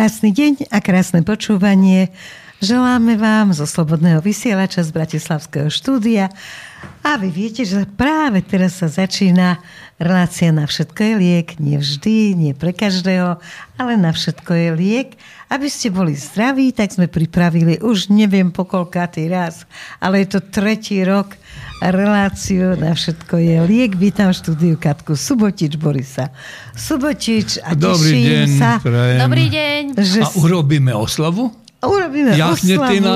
Krásny deň a krásne počúvanie. Želáme vám zo Slobodného vysielača z Bratislavského štúdia. A vy viete, že práve teraz sa začína relácia na všetko je liek. Nie vždy, nie pre každého, ale na všetko je liek. Aby ste boli zdraví, tak sme pripravili už neviem po koľkátý raz, ale je to tretí rok reláciu na všetko je liek. Vítam štúdiu Katku Subotič, Borisa Subotič a Dobrý teším deň, sa. prajem. Dobrý deň. Že A urobíme oslavu? urobíme oslavu. Jachnetina,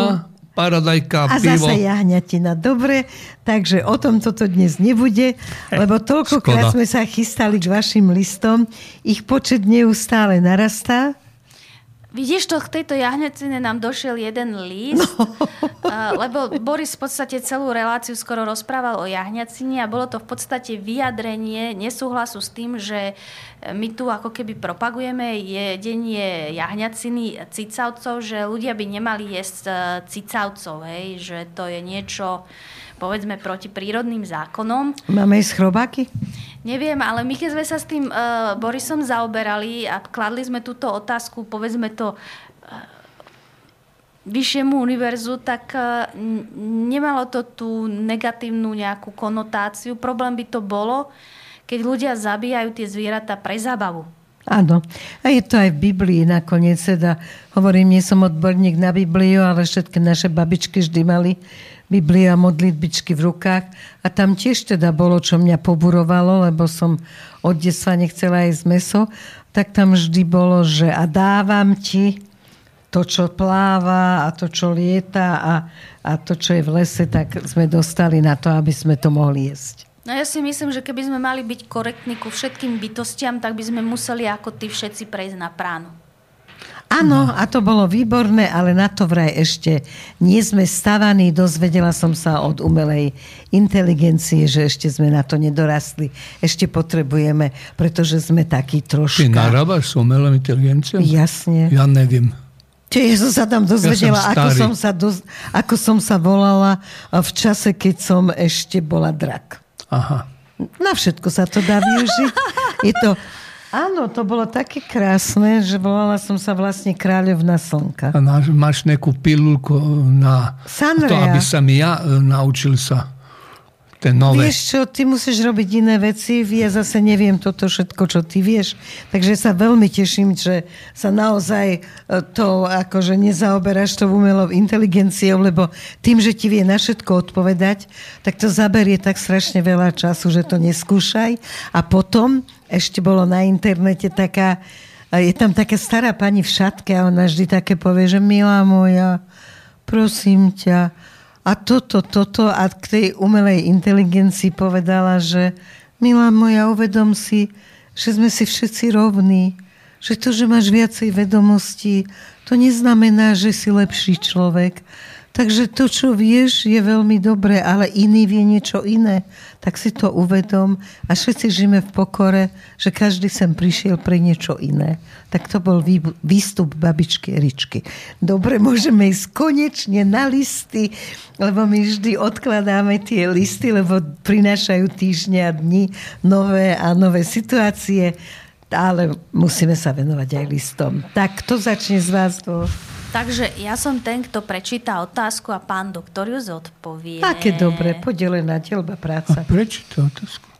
paradajka, A pivo. zase jahňatina. Dobre, takže o tom toto dnes nebude, lebo toľkokrát sme sa chystali k vašim listom. Ich počet neustále narastá. Vidíš to, k tejto jahňacine nám došiel jeden list, no. lebo Boris v podstate celú reláciu skoro rozprával o jahňacine a bolo to v podstate vyjadrenie nesúhlasu s tým, že my tu ako keby propagujeme jedenie jahňaciny cicavcov, že ľudia by nemali jesť e, cicavcov, hej, že to je niečo povedzme proti prírodným zákonom. Máme ísť chrobáky? Neviem, ale my keď sme sa s tým uh, Borisom zaoberali a kladli sme túto otázku, povedzme to uh, vyššiemu univerzu, tak n- nemalo to tú negatívnu nejakú konotáciu. Problém by to bolo, keď ľudia zabíjajú tie zvieratá pre zábavu. Áno. A je to aj v Biblii nakoniec. Teda, hovorím, nie som odborník na Bibliu, ale všetky naše babičky vždy mali Biblia a modlitbičky v rukách. A tam tiež teda bolo, čo mňa poburovalo, lebo som od detstva nechcela jesť meso. Tak tam vždy bolo, že a dávam ti to, čo pláva a to, čo lieta a, a to, čo je v lese, tak sme dostali na to, aby sme to mohli jesť. No ja si myslím, že keby sme mali byť korektní ku všetkým bytostiam, tak by sme museli ako tí všetci prejsť na pránu. Áno, a to bolo výborné, ale na to vraj ešte nie sme stavaní. Dozvedela som sa od umelej inteligencie, že ešte sme na to nedorastli. Ešte potrebujeme, pretože sme takí Ty troška... narábaš s umelou inteligenciou? Jasne. Ja neviem. Čiže som sa tam dozvedela, Ja som ako, som sa doz... ako som sa volala v čase, keď som ešte bola drak. Aha. Na všetko sa to dá využiť. Je to... Áno, to bolo také krásne, že volala som sa vlastne kráľovna slnka. A máš, máš nejakú pilulku na Sanrea. to, aby sa mi ja e, naučil sa ten nové. Vieš čo, ty musíš robiť iné veci, ja zase neviem toto všetko, čo ty vieš. Takže sa veľmi teším, že sa naozaj e, to akože nezaoberáš tou umelou inteligenciou, lebo tým, že ti vie na všetko odpovedať, tak to zaberie tak strašne veľa času, že to neskúšaj. A potom ešte bolo na internete taká, je tam taká stará pani v šatke a ona vždy také povie, že milá moja, prosím ťa, a toto, toto a k tej umelej inteligencii povedala, že milá moja, uvedom si, že sme si všetci rovní. Že to, že máš viacej vedomostí, to neznamená, že si lepší človek. Takže to, čo vieš, je veľmi dobré, ale iný vie niečo iné. Tak si to uvedom a všetci žijeme v pokore, že každý sem prišiel pre niečo iné. Tak to bol vý- výstup babičky Eričky. Dobre, môžeme ísť konečne na listy, lebo my vždy odkladáme tie listy, lebo prinášajú týždňa a dni nové a nové situácie, ale musíme sa venovať aj listom. Tak, kto začne z vás? dvoch? Takže ja som ten, kto prečíta otázku a pán doktor ju zodpovie. Také dobre, podelená delba A práca. prečo to otázku?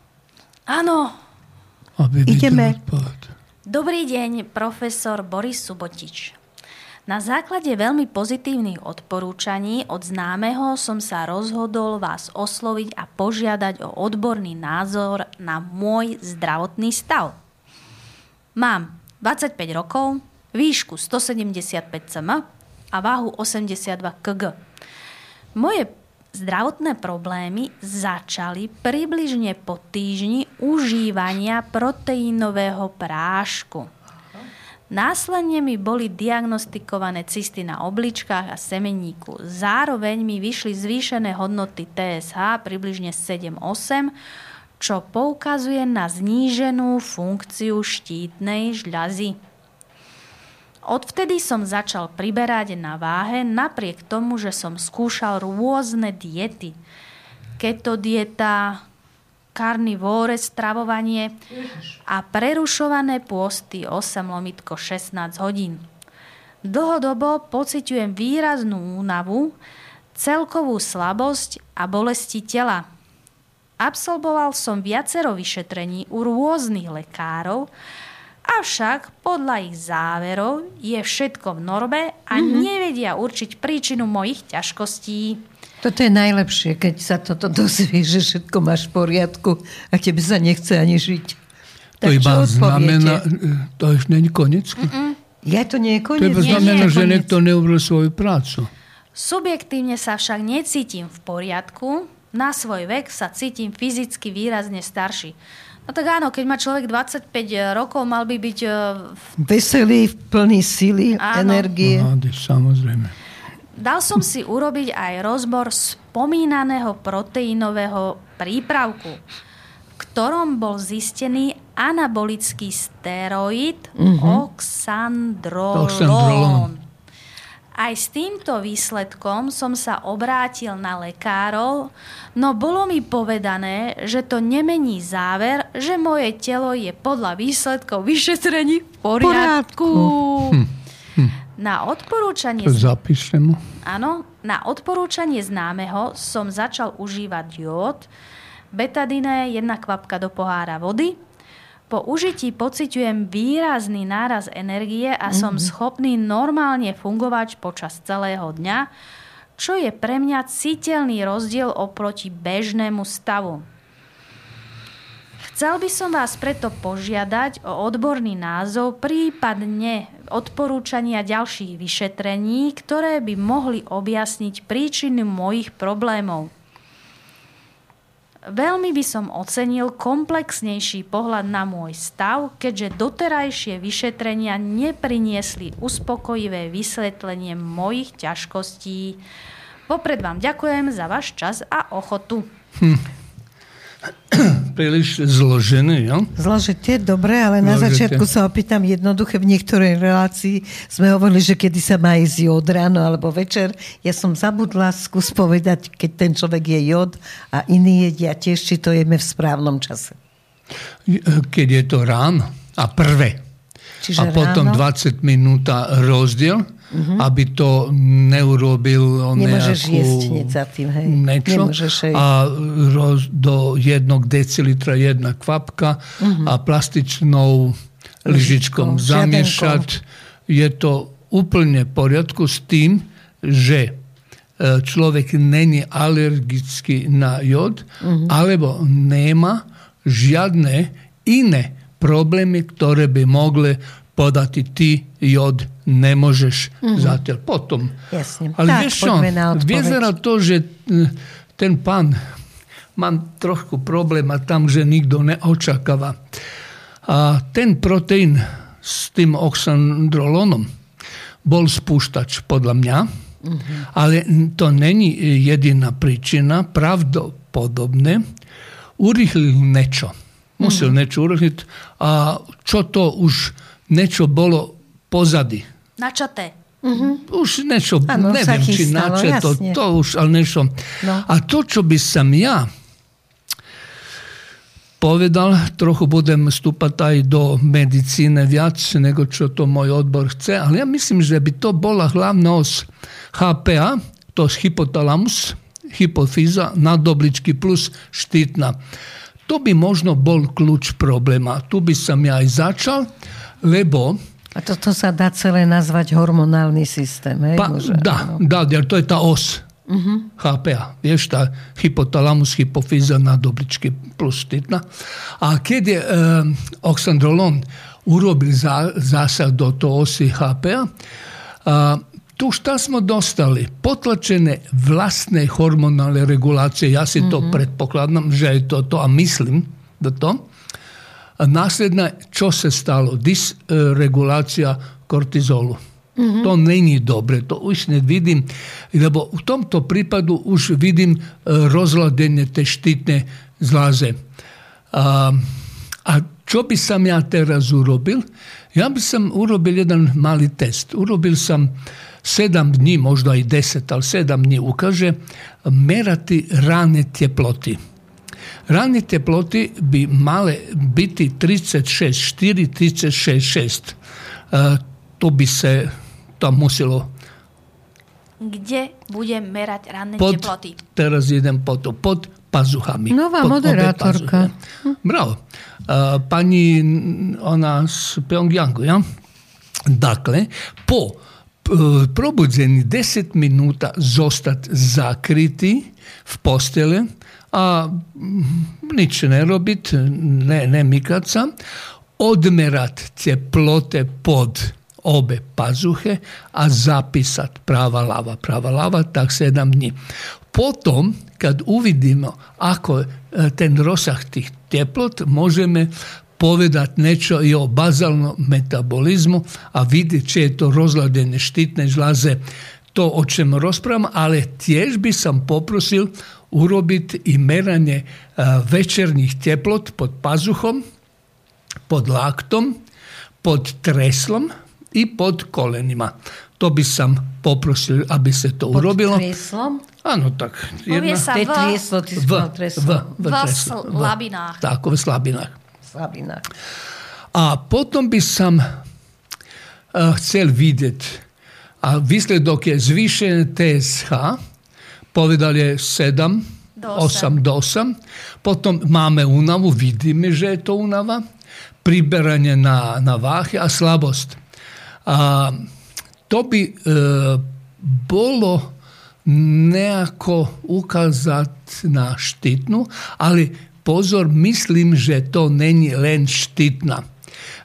Áno. Aby Ideme. Dobrý deň, profesor Boris Subotič. Na základe veľmi pozitívnych odporúčaní od známeho som sa rozhodol vás osloviť a požiadať o odborný názor na môj zdravotný stav. Mám 25 rokov, výšku 175 cm a váhu 82 kg. Moje zdravotné problémy začali približne po týždni užívania proteínového prášku. Následne mi boli diagnostikované cysty na obličkách a semeníku. Zároveň mi vyšli zvýšené hodnoty TSH približne 7-8, čo poukazuje na zníženú funkciu štítnej žľazy. Odvtedy som začal priberať na váhe napriek tomu, že som skúšal rôzne diety. Keto dieta, karnivóre stravovanie a prerušované pôsty 8 lomitko 16 hodín. Dlhodobo pociťujem výraznú únavu, celkovú slabosť a bolesti tela. Absolvoval som viacero vyšetrení u rôznych lekárov, avšak podľa ich záverov je všetko v norme a mm-hmm. nevedia určiť príčinu mojich ťažkostí. Toto je najlepšie, keď sa toto dozvie, že všetko máš v poriadku a tebe sa nechce ani žiť. Tak to iba znamená, to ešte není konec? Mm-mm. Ja to nie je koniec. To iba znamená, že niekto neurobil svoju prácu. Subjektívne sa však necítim v poriadku, na svoj vek sa cítim fyzicky výrazne starší. No tak áno, keď má človek 25 rokov, mal by byť... Uh, Veselý, plný síly, áno. energie. Mladý, samozrejme. Dal som si urobiť aj rozbor spomínaného proteínového prípravku, v ktorom bol zistený anabolický steroid uh-huh. oxandrolón. oxandrolón. Aj s týmto výsledkom som sa obrátil na lekárov, no bolo mi povedané, že to nemení záver, že moje telo je podľa výsledkov vyšetrení v poriadku. Hm. Hm. Na odporúčanie... Zapíšem. Áno, na odporúčanie známeho som začal užívať jód, betadine, jedna kvapka do pohára vody, po užití pociťujem výrazný náraz energie a mm-hmm. som mhm. schopný normálne fungovať počas celého dňa, čo je pre mňa citeľný rozdiel oproti bežnému stavu. Chcel by som vás preto požiadať o odborný názov, prípadne odporúčania ďalších vyšetrení, ktoré by mohli objasniť príčiny mojich problémov. Veľmi by som ocenil komplexnejší pohľad na môj stav, keďže doterajšie vyšetrenia nepriniesli uspokojivé vysvetlenie mojich ťažkostí. Popred vám ďakujem za váš čas a ochotu. Hm príliš zložený, jo? Zložité, dobre, ale na Zložité. začiatku sa opýtam jednoduché. V niektorej relácii sme hovorili, že kedy sa má ísť jod ráno alebo večer. Ja som zabudla skús povedať, keď ten človek je jod a iný jedia tiež, či to jeme v správnom čase. Keď je to ráno a prvé. Čiže a potom ráno? 20 minúta rozdiel uh-huh. aby to neurobil Nemôžeš nejakú, jesť tým, hej. Niečo, a roz, do jednog decilitra jedna kvapka uh-huh. a plastičnou lyžičkom zamiešať. Je to úplne v poriadku s tým, že e, človek není alergický na jod, uh-huh. alebo nema žiadne iné problémy, ktoré by mogli podati ti jod ne možeš mm-hmm. zatiaľ. Potom. Jasne. Ale tak, vieš čo, vyzerá to, že ten pán mám trošku problema tam, že nikto neočakáva. A ten proteín s tým oxandrolonom bol spúštač podľa mňa, mm-hmm. ale to není jediná príčina. Pravdopodobne urychlil niečo. Musel mm-hmm. niečo urychliť. A čo to už niečo bolo pozady. Načaté. Uh-huh. Už niečo, ano, neviem, či nače to, to už, ale niečo. No. A to, čo by som ja povedal, trochu budem stúpať aj do medicíny viac, nego čo to môj odbor chce, ale ja myslím, že by to bola hlavná os HPA, to je hypotalamus, hypofíza, nadobličky plus štítna. To by možno bol kľúč probléma. Tu by som ja aj začal, lebo... A toto sa dá celé nazvať hormonálny systém, hej? Pa, Môže, dá, dá, to je tá os. Uh-huh. HPA, vieš, tá hypotalamus, hypofýza na dobličky plus štítna. A keď je e, oxandrolon urobil zá, zásah do toho osy HPA, a, tu šta smo dostali? Potlačene vlastne hormonálne regulácie. Ja si to mm-hmm. predpokladám, že je to to a myslím da to. a Nasljedna čo se stalo? Disregulacija kortizolu. Mm-hmm. To není dobre, to už ne vidim, lebo u tomto pripadu už vidim e, rozladenje te štitne zlaze. A, a čo bi sam ja teraz urobil? Ja bi sam urobil jedan mali test. Urobil sam sedam dni, možda i deset, ali sedam dni ukaže, merati rane tjeploti. Rane teploty bi male biti 36, 4, 36, 6. to bi se, to tam muselo Kde budem merať ranné pod, teploty? teraz idem po to, pod pazuchami. Nová pod moderátorka. pazuchy. Bravo. A, pani, ona z Pyongyangu, ja? Dakle, po p- probudzení 10 minuta zostať zakriti v postele a nič ne robit, ne, ne sa, odmerat tie pod obe pazuhe a zapisat prava lava, prava lava, tak sedam dni. Potom, kad uvidimo ako e, ten rosah tih teplot, možeme povedat nečo i o bazalnom metabolizmu, a vidjet će je to rozladene štitne žlaze, to o čemu raspravamo, ali tjež bi sam poprosil urobiť i meranie e, večerných teplot pod pazuchom, pod laktom, pod treslom i pod kolenima. To by som poprosil, aby sa to Pod urobilo. trieslom? Áno, tak. Povie sa To je v, trieslo, ty v, v, v, v slabinách. Tak, v slabinách. Slabina. A potom by som uh, chcel vidieť, a výsledok je zvýšené TSH, povedal je 7, Do 8 do 8. Potom máme únavu, vidíme, že je to únava, priberanie na, na váhy a slabosť. A to by e, bolo nejako ukázať na štítnu, ale pozor, myslím, že to není len štítna.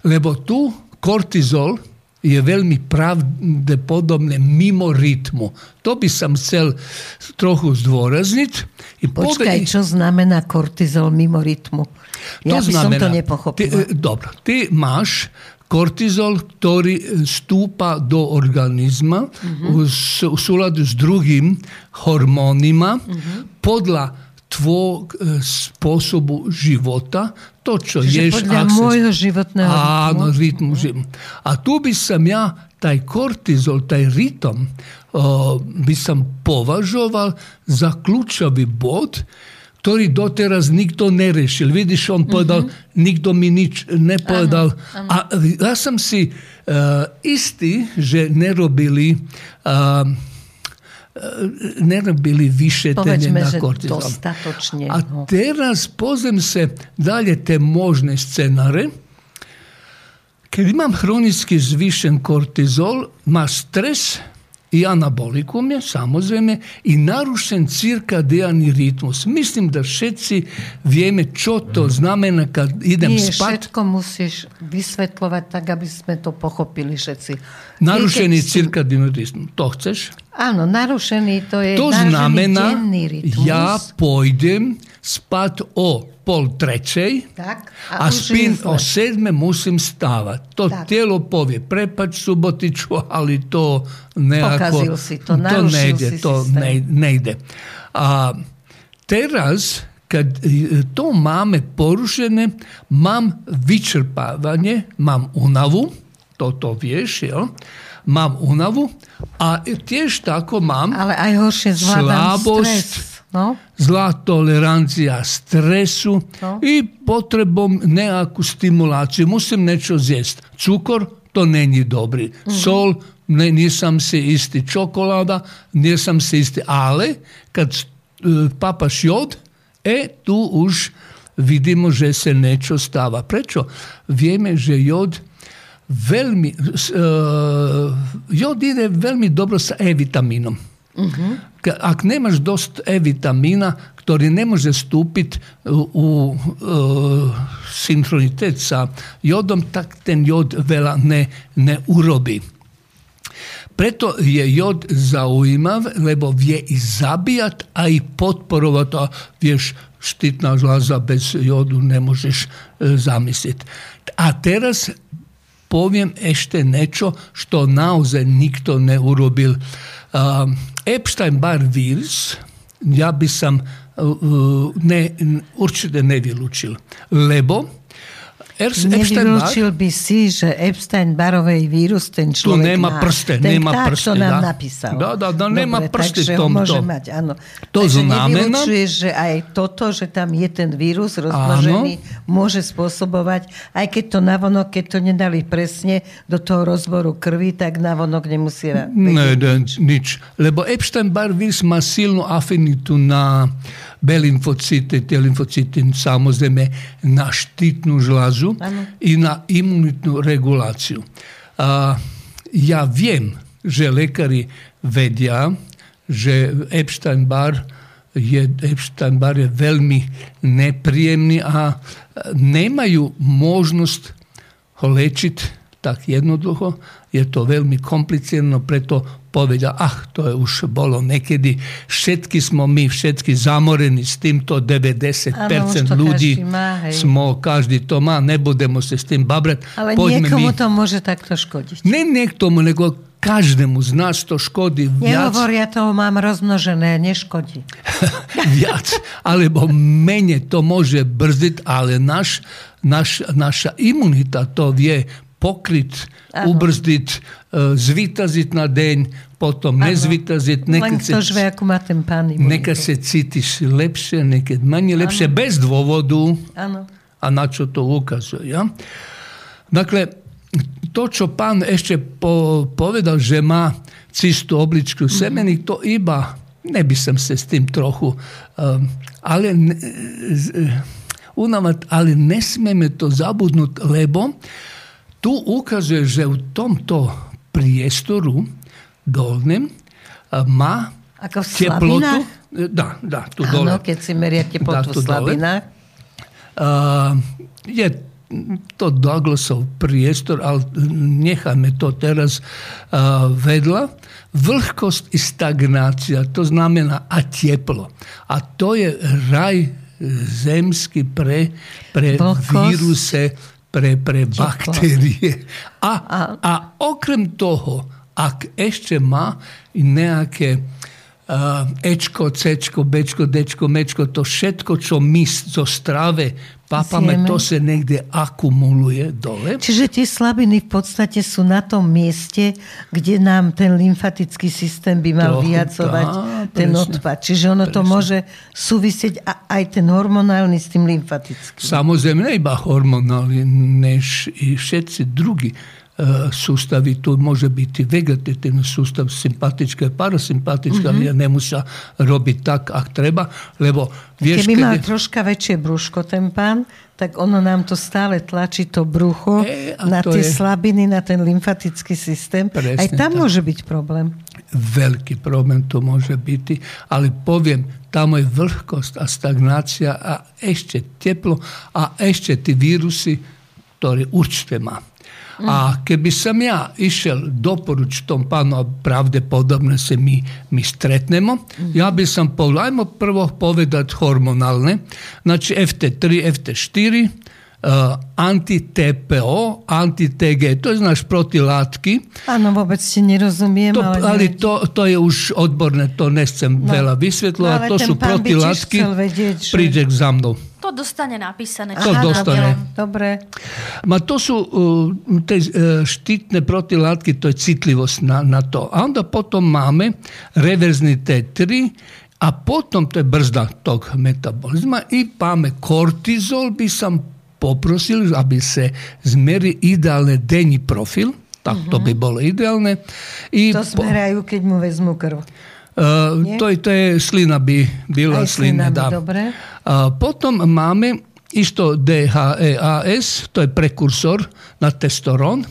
Lebo tu kortizol je veľmi pravdepodobne mimo rytmu. To by som chcel trochu zdôrazniť. I Počkaj, povedi- čo znamená kortizol mimo rytmu? Ja by som to nepochopila. Ty, e, dobro, ty máš kortizol, ktorý stúpa do organizma Mhm. v, súladu s druhým hormónima Mhm. podľa tvojho spôsobu života, to, čo Čiže ješ, podľa ak sa- môjho životného Áno, rytmu. rytmu. A tu by som ja taj kortizol, taj ritom, o, by som považoval za kľúčový bod, ktorý doteraz nikto nerešil. Vidiš, on povedal, nikto mi nič nepovedal. A ja som si uh, istý, že nerobili uh, nerobili vyšetrenie Povedzme, na kortizol. dostatočne. A no. teraz pozriem se dalje te možne scenare. Kad imam hronički zvišen kortizol, ma stres i anabolikum je, samozrejme, i narušen cirkadijalni ritmus. Mislim da všetci vieme, čo to znamena kad idem Nie, spať. všetko musíš vysvetľovať tak, aby sme to pochopili všetci. Narušený si- cirkadijalni ritmus. To chceš? Áno, narušený, to je To znamená, denný rytmus. ja pôjdem spať o pol trečej tak, a, je zle. o sedme musím stávať. To Tak. telo povie, prepač subotiču, ali to. Pokazil si to, narušil nejde, si to ne, nejde. A teraz, kad e, to máme porušené, mám vyčerpávanie, mám unavu, toto vieš, jel? Mám unavu a tiež tako mám Ale aj Slabosť. stres. No, zlá tolerancia stresu No. i potrebom nejakú stimuláciu. Musím niečo zjesť. Cukor, to není dobrý. Sol, ne, nisam si isti. Čokoláda, nisam si isti. Ale kad e, papaš jod, e, tu už vidimo, že se niečo stáva. Prečo? Vieme, že jod veľmi, e, jod ide veľmi dobro sa E-vitaminom. Uh-huh. Ako nemaš dost E vitamina, koji ne može stupiti u, u e, uh, sinhronitet sa jodom, tak ten jod vela ne, ne urobi. Preto je jod zaujímav, lebo vje i zabijat, a i potporovat, a vješ štitna žlaza bez jodu ne možeš e, zamisliti. A teraz povijem ešte nečo što naozaj nikto ne urobil. Uh, Epstein-Barr vírus, ja by som uh, ne, určite nevylučil, lebo Nevylúčil by si, že Epstein-Barovej vírus ten človek Tu nemá má. prste, ten nemá pták prste. to nám dá. napísal. Dá, dá, dá, nemá Dobre, prste v tomto. mať, áno. To takže znamená- že aj toto, že tam je ten vírus rozmnožený, môže spôsobovať, aj keď to navonok, keď to nedali presne do toho rozboru krvi, tak navonok nemusí. Ne, ne, nič. Lebo Epstein-Barr vírus má silnú afinitu na B lymfocity, tie lymfocity samozrejme na štítnu žľazu Áno. i na imunitnú reguláciu. A ja viem, že lekári vedia, že Epstein-Barr je, Epstein-Barr je veľmi nepríjemný a nemajú možnosť ho lečiť tak jednoducho. Je to veľmi komplicírno, preto povedia, ach, to je už bolo niekedy. Všetky sme my, všetky zamorení s týmto 90% Áno, už to ľudí. každý má, hej. Smo, každý to má, nebudeme sa s tým babrať. Ale Poďme niekomu my. to môže takto škodiť. Ne niektomu, nego každému z nás to škodí viac. Nehovoria toho mám rozmnožené, neškodí. viac, alebo menej to môže brzdiť, ale naš, naš, naša imunita to vie pokrit, Aha. ubrzdit, e, zvitazit na den, potom ano. nezvitazit. Len se žve, lepše. Neka nekad manje lepše, ano. bez dvovodu. Ano. A na čo to ukazuje. Ja? Dakle, to čo pan ešte po, povedal, že ma cistu obličku mm. semeni, to iba, ne bi sam se s tim trochu, um, ali, ne, e, ali ne smijeme to zabudnut, lebo tu ukazuje, že v tomto priestoru dolném eh, má Ako v teplotu. Dá, dá, tu dole. Áno, keď si meria teplotu v slabinách. Uh, je to Douglasov priestor, ale necháme to teraz uh, vedľa. Vlhkosť i stagnácia, to znamená a teplo. A to je raj zemský pre, pre Vlhkosť, víruse, pre, pre baktérie. A, A- okrem toho, ak ešte má nejaké uh, Ečko, Cčko, Bčko, Dčko, Mečko, to všetko, čo my zo strave Zjeme. to sa niekde akumuluje dole. Čiže tie slabiny v podstate sú na tom mieste, kde nám ten lymfatický systém by mal Trochu, vyjacovať tá, ten presne. odpad. Čiže ono to Presne. môže súvisieť a, aj ten hormonálny s tým lymfatickým. Samozrejme, iba hormonálne, než i všetci drugi e, sústavy. Tu môže byť i vegetatívny sústav, sympatické, parasympatické, Mhm. mm-hmm. ale nemusia robiť tak, ak treba, lebo vieš, Keby mal kedy- troška väčšie brúško ten pán, tak ono nám to stále tlačí to brucho E, na to tie je- slabiny, na ten lymfatický systém. Presne aj tam tak. môže byť problém. veľký problém to môže byť, ale poviem, tam je vlhkosť a stagnácia a ešte teplo a ešte tí vírusy, ktoré určite má. A keby som ja išiel doporuč tom pánu, a pravdepodobne sa my, my stretnemo, ja by som povedal, ajmo prvo povedať hormonálne, znači FT3, FT4, uh, anti-TPO, anti-TG, to je náš protilátky, Áno, vôbec ti nerozumiem, to, ale... ale to, to je už odborné, to nechcem no. veľa vysvetľovať. No, to sú protilátky. vedieť, že- Príde za mnou. To dostane napísané. To či- dostane. Dobre. Ma to sú uh, tie uh, štítne protilátky, to je citlivosť na, na to. A onda potom máme reverzný T3 a potom to je brzda tog metabolizma i máme kortizol, by som poprosil, aby sa zmeri ideálne denní profil, tak to by bolo ideálne. I To zmerajú, keď mu vezmu krv. Uh, to, je, to je slina by byla Aj slina, dá. dobre. A potom máme isto DHEAS, to je prekursor na testosterón,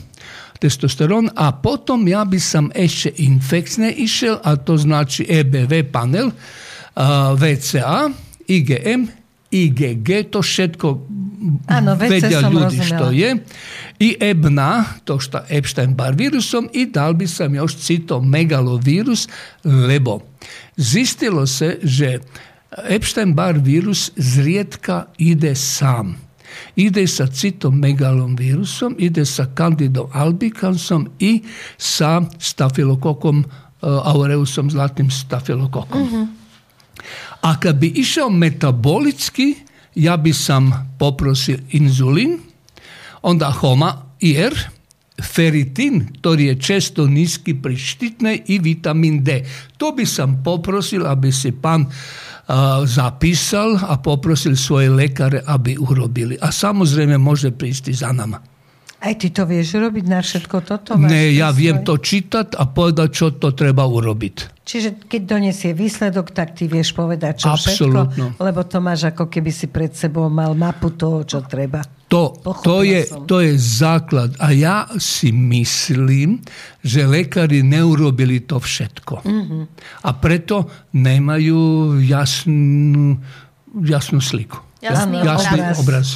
testosterón a potom ja by som ešte infekčne išiel a to znači EBV panel, a VCA, IgM, IgG, to všetko VC vedia ľudí, rozumela. što je. I EBNA, to šta Epstein-Barr vírusom i dal by som još cytomegalovírus, lebo zistilo se, že Epstein-Barr vírus zriedka ide sám. Ide sa cytomegalom vírusom, ide sa candidom albicansom i sa stafilokokom uh, aureusom, zlatým stafilokokom. A kad bi išao metabolički, ja bi sam poprosil inzulin onda homa jer feritin, ktorý je često nízky pri štitnej i vitamin D. To by som poprosil, aby si pán uh, zapísal a poprosil svoje lekare, aby urobili. A samozrejme môže prísť za nama. Aj ty to vieš robiť na všetko toto? Ne, ja viem to čítať a povedať, čo to treba urobiť. Čiže keď donesie výsledok, tak ty vieš povedať, čo Absolutno. všetko? Lebo to máš ako keby si pred sebou mal mapu toho, čo treba. To, to, je, to je základ. A ja si myslím, že lekári neurobili to všetko. Mm-hmm. A preto nemajú jasnú, jasnú sliku. Jasný, jasný obraz. obraz.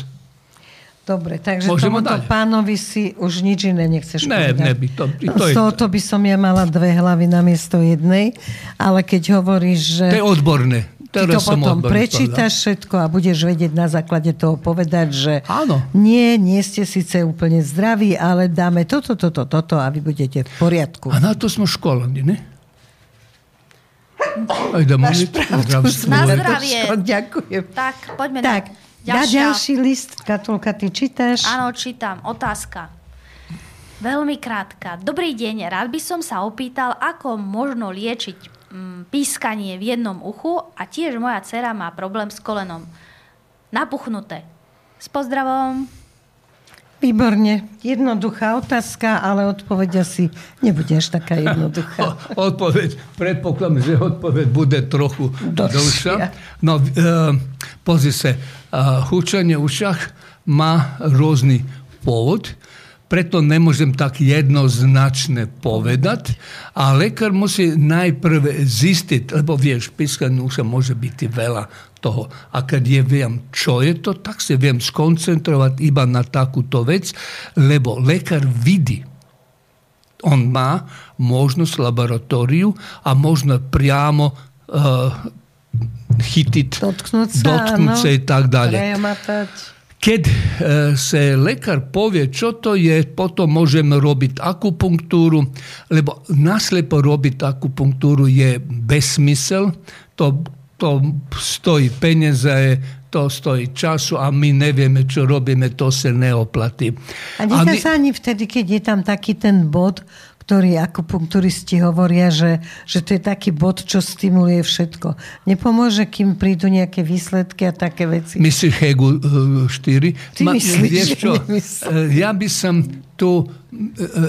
Dobre, takže Môžeme tomuto dať. pánovi si už nič iné nechceš ne, povedať. Ne, by to, to Z tohoto by som ja mala dve hlavy na miesto jednej, ale keď hovoríš, že... To je odborné. Teraz ty to potom prečítaš všetko a budeš vedieť na základe toho povedať, že Áno. nie, nie ste síce úplne zdraví, ale dáme toto, toto, toto a vy budete v poriadku. A na to sme školení, ne? Aj Máš pravdu, na zdravie. Ďakujem. Tak, poďme tak. na... Ďalšia. ďalší list, Katolka, ty čítaš? Áno, čítam. Otázka. Veľmi krátka. Dobrý deň, rád by som sa opýtal, ako možno liečiť mm, pískanie v jednom uchu a tiež moja dcera má problém s kolenom. Napuchnuté. S pozdravom. Výborne. Jednoduchá otázka, ale odpoveď asi nebude až taká jednoduchá. odpoveď, predpokladám, že odpoveď bude trochu dlhšia. No, uh, pozri sa, hučanie v ušach má rôzny pôvod, preto nemôžem tak jednoznačne povedať. A lekár musí najprv zistiť, lebo vieš, pískanie uša môže byť veľa toho. A keď je viem, čo je to, tak sa viem skoncentrovať iba na takúto vec, lebo lekár vidí, on má možnosť laboratóriu a možno priamo uh, chytiť, dotknúť sa, dotknúť sa i tak ďalej. Keď uh, sa lekár povie, čo to je, potom môžeme robiť akupunktúru, lebo naslepo robiť akupunktúru je bezsmysel. To to stojí peniaze, to stojí času a my nevieme, čo robíme, to sa neoplatí. A nedá my... sa ani vtedy, keď je tam taký ten bod, ktorý akupunkturisti hovoria, že, že to je taký bod, čo stimuluje všetko. Nepomôže, kým prídu nejaké výsledky a také veci? Myslíš Hegu 4? Ty Ma, myslíš, vieš čo? Ja by som tu...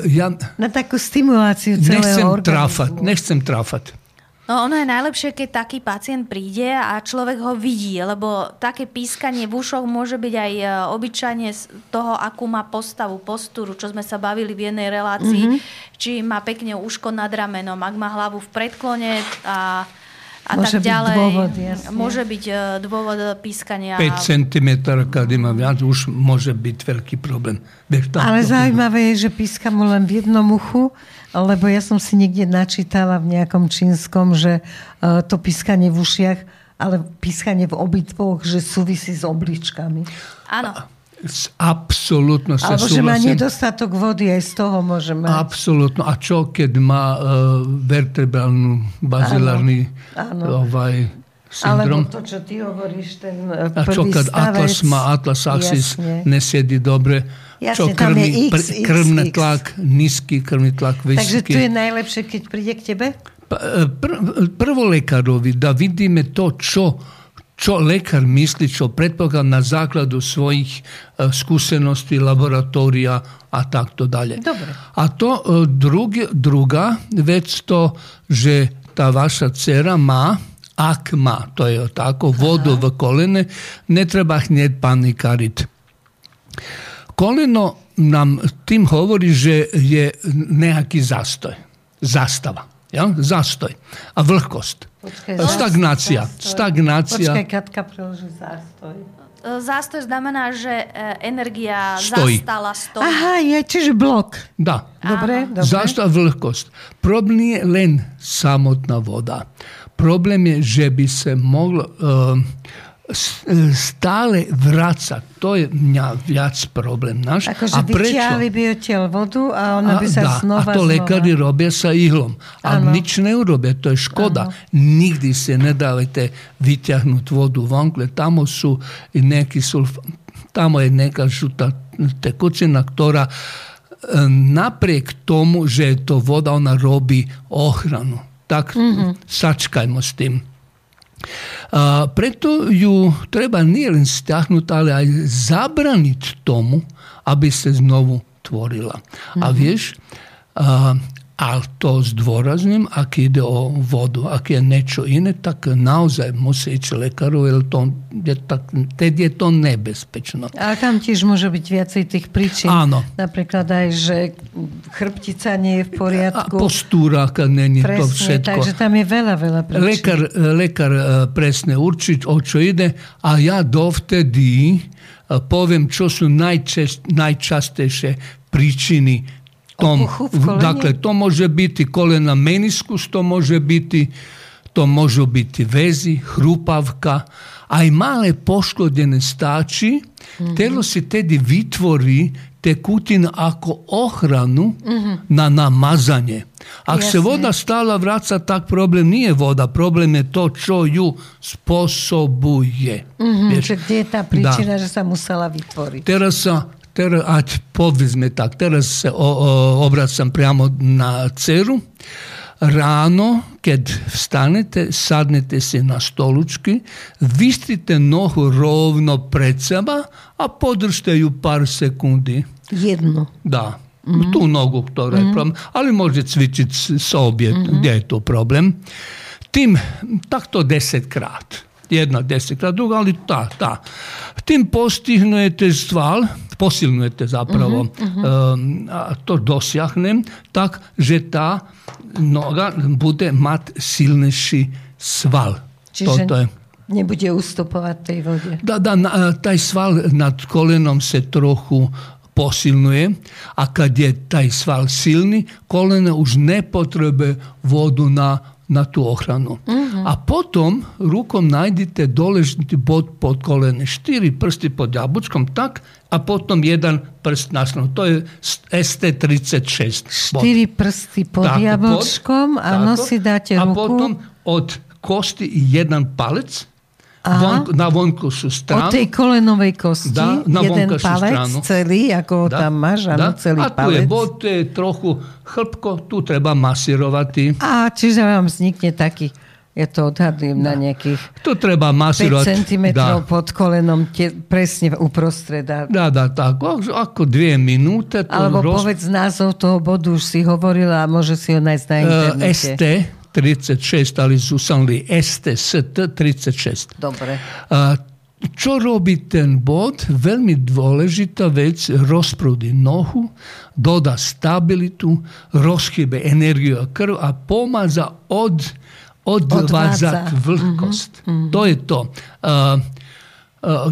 Ja, Na takú stimuláciu celého nechcem organizmu. Trafať, nechcem trafať. No ono je najlepšie, keď taký pacient príde a človek ho vidí, lebo také pískanie v ušoch môže byť aj e, obyčajne z toho, akú má postavu, postúru, čo sme sa bavili v jednej relácii, mm-hmm. či má pekne uško nad ramenom, ak má hlavu v predklone a a môže tak ďalej. Dôvod, jasne. môže byť e, dôvod pískania. 5 cm, keď má viac, už môže byť veľký problém. Ale zaujímavé je, že píska mu len v jednom uchu lebo ja som si niekde načítala v nejakom čínskom, že e, to pískanie v ušiach, ale pískanie v obidvoch, že súvisí s obličkami. Áno. Absolutno sa Alebo že má nedostatok vody, aj z toho môže mať. A čo, keď má uh, vertebrálnu bazilárny ovaj, syndrom? Alebo to, čo ty hovoríš, ten prvý A čo, keď Atlas má Atlas Axis, nesjedí dobre, Jasne, čo krvný, X, pr, krvný X. tlak, nízky krvný tlak, vysoký. Takže tu je najlepšie, keď príde k tebe? E, pr, prvolekárovi, da vidíme to, čo čo lekár myslí, čo predpokladá na základu svojich uh, skúseností, laboratória a takto ďalej. A to uh, drugi, druhá vec to, že tá vaša dcera má, ak má, to je tako, vodu Aha. v kolene, netreba hneď panikariť koleno nám tým hovorí, že je nejaký zastoj. Zastava. Ja? Zastoj. A vlhkosť. Počkej, Stagnácia. Zastoj. Stagnácia. Počkaj, Katka preloží zástoj. E, zástoj znamená, že e, energia stojí. zastala, stojí. Aha, je, čiže blok. Dá. Dobre, dobre. Zástoj a vlhkosť. Problém je len samotná voda. Problém je, že by sa mohlo... Uh, stále vrácať. To je mňa viac problém náš. Akože a prečo? by odtiaľ vodu a ona by sa dá, znova... A to lekári robia sa ihlom. A ano. nič neurobia, to je škoda. Ano. Nikdy si nedávajte vyťahnuť vodu vonku, tam sú nejaký sulf, tam je nejaká žutá tekućina, ktorá napriek tomu, že je to voda, ona robí ochranu. Tak sačkajmo s tým. A preto ju treba nielen stiahnuť, ale aj zabraniť tomu, aby sa znovu tvorila. A vieš, a, a to zdôrazním, ak ide o vodu. Ak je niečo iné, tak naozaj musí ísť lekáru, lebo to je tak, tedy je to nebezpečné. A tam tiež môže byť viacej tých príčin. Áno. Napríklad aj, že chrbtica nie je v poriadku. A postúra, není to Presne, všetko. takže tam je veľa, veľa príčin. Lekár, lekár e, presne určiť, o čo ide a ja dovtedy e, poviem, čo sú najčest, najčastejšie príčiny Tom, dakle, to može biti kolena meniskus, to može biti to može biti vezi, hrupavka, a i male poškodjene stači, mm-hmm. telo se tedi vitvori tekutin ako ohranu mm-hmm. na namazanje. Ako se voda stala vraca, tak problem nije voda, problem je to čo ju sposobuje. Mm-hmm, gdje je ta pričina da. že sam musela vitvoriti? sam ač podvizmetak, teraz se obracam priamo na ceru, rano kad vstanete, sadnete se na stolučki, vistite nohu rovno pred seba, a podržte ju par sekundi. Jedno? Da. Mm-hmm. Tu nogu, to je mm-hmm. problem. Ali može cvičiti s obje, mm-hmm. gdje je to problem. Tim, takto to deset. Jedna deset krat, druga, ali ta, ta. Tim postihnujete stval, posilňujete zapravo, um, a to dosiahnem, tak, že tá noga bude mať silnejší sval. Čiže Toto je. nebude ustupovať tej vode. Da, da, na- taj sval nad kolenom se trochu posilnuje, a kad je taj sval silni, koleno už ne potrebe vodu na, na tu ochranu. A potom rukom najdite doležiti bod pod kolene. Štiri prsti pod jabučkom, tak, a potom jedan prst naslovno. To je ST36. bod. Štyri prsty pod Tako, jablčkom, pod- áno, si dáte A ruku. potom od kosti jedan palec. Vonku, na vonku su Od stranu. tej kolenovej kosti, Da, na jeden palec stranu. celý, ako ho tam máš, áno, celý A tu je bod, to je trochu chlpko, tu treba masírovať. A čiže vám vznikne taký, ja to odhadujem na nejakých Tu treba 5 masírovať. cm Da, pod kolenom, te, presne uprostred. A, da, da, tako. Ako dvije minúte. To alebo roz- povedz názov toho bodu, už si hovorila a môže si ho nájsť na e, internete. ST36, ali su samli STST36. Dobre. A, čo robí ten bod? Veľmi dôležitá vec, rozprúdi nohu, doda stabilitu, rozchybe energiu a krv a pomáza od, Odvádza. vlhkosť. To je to. A, a,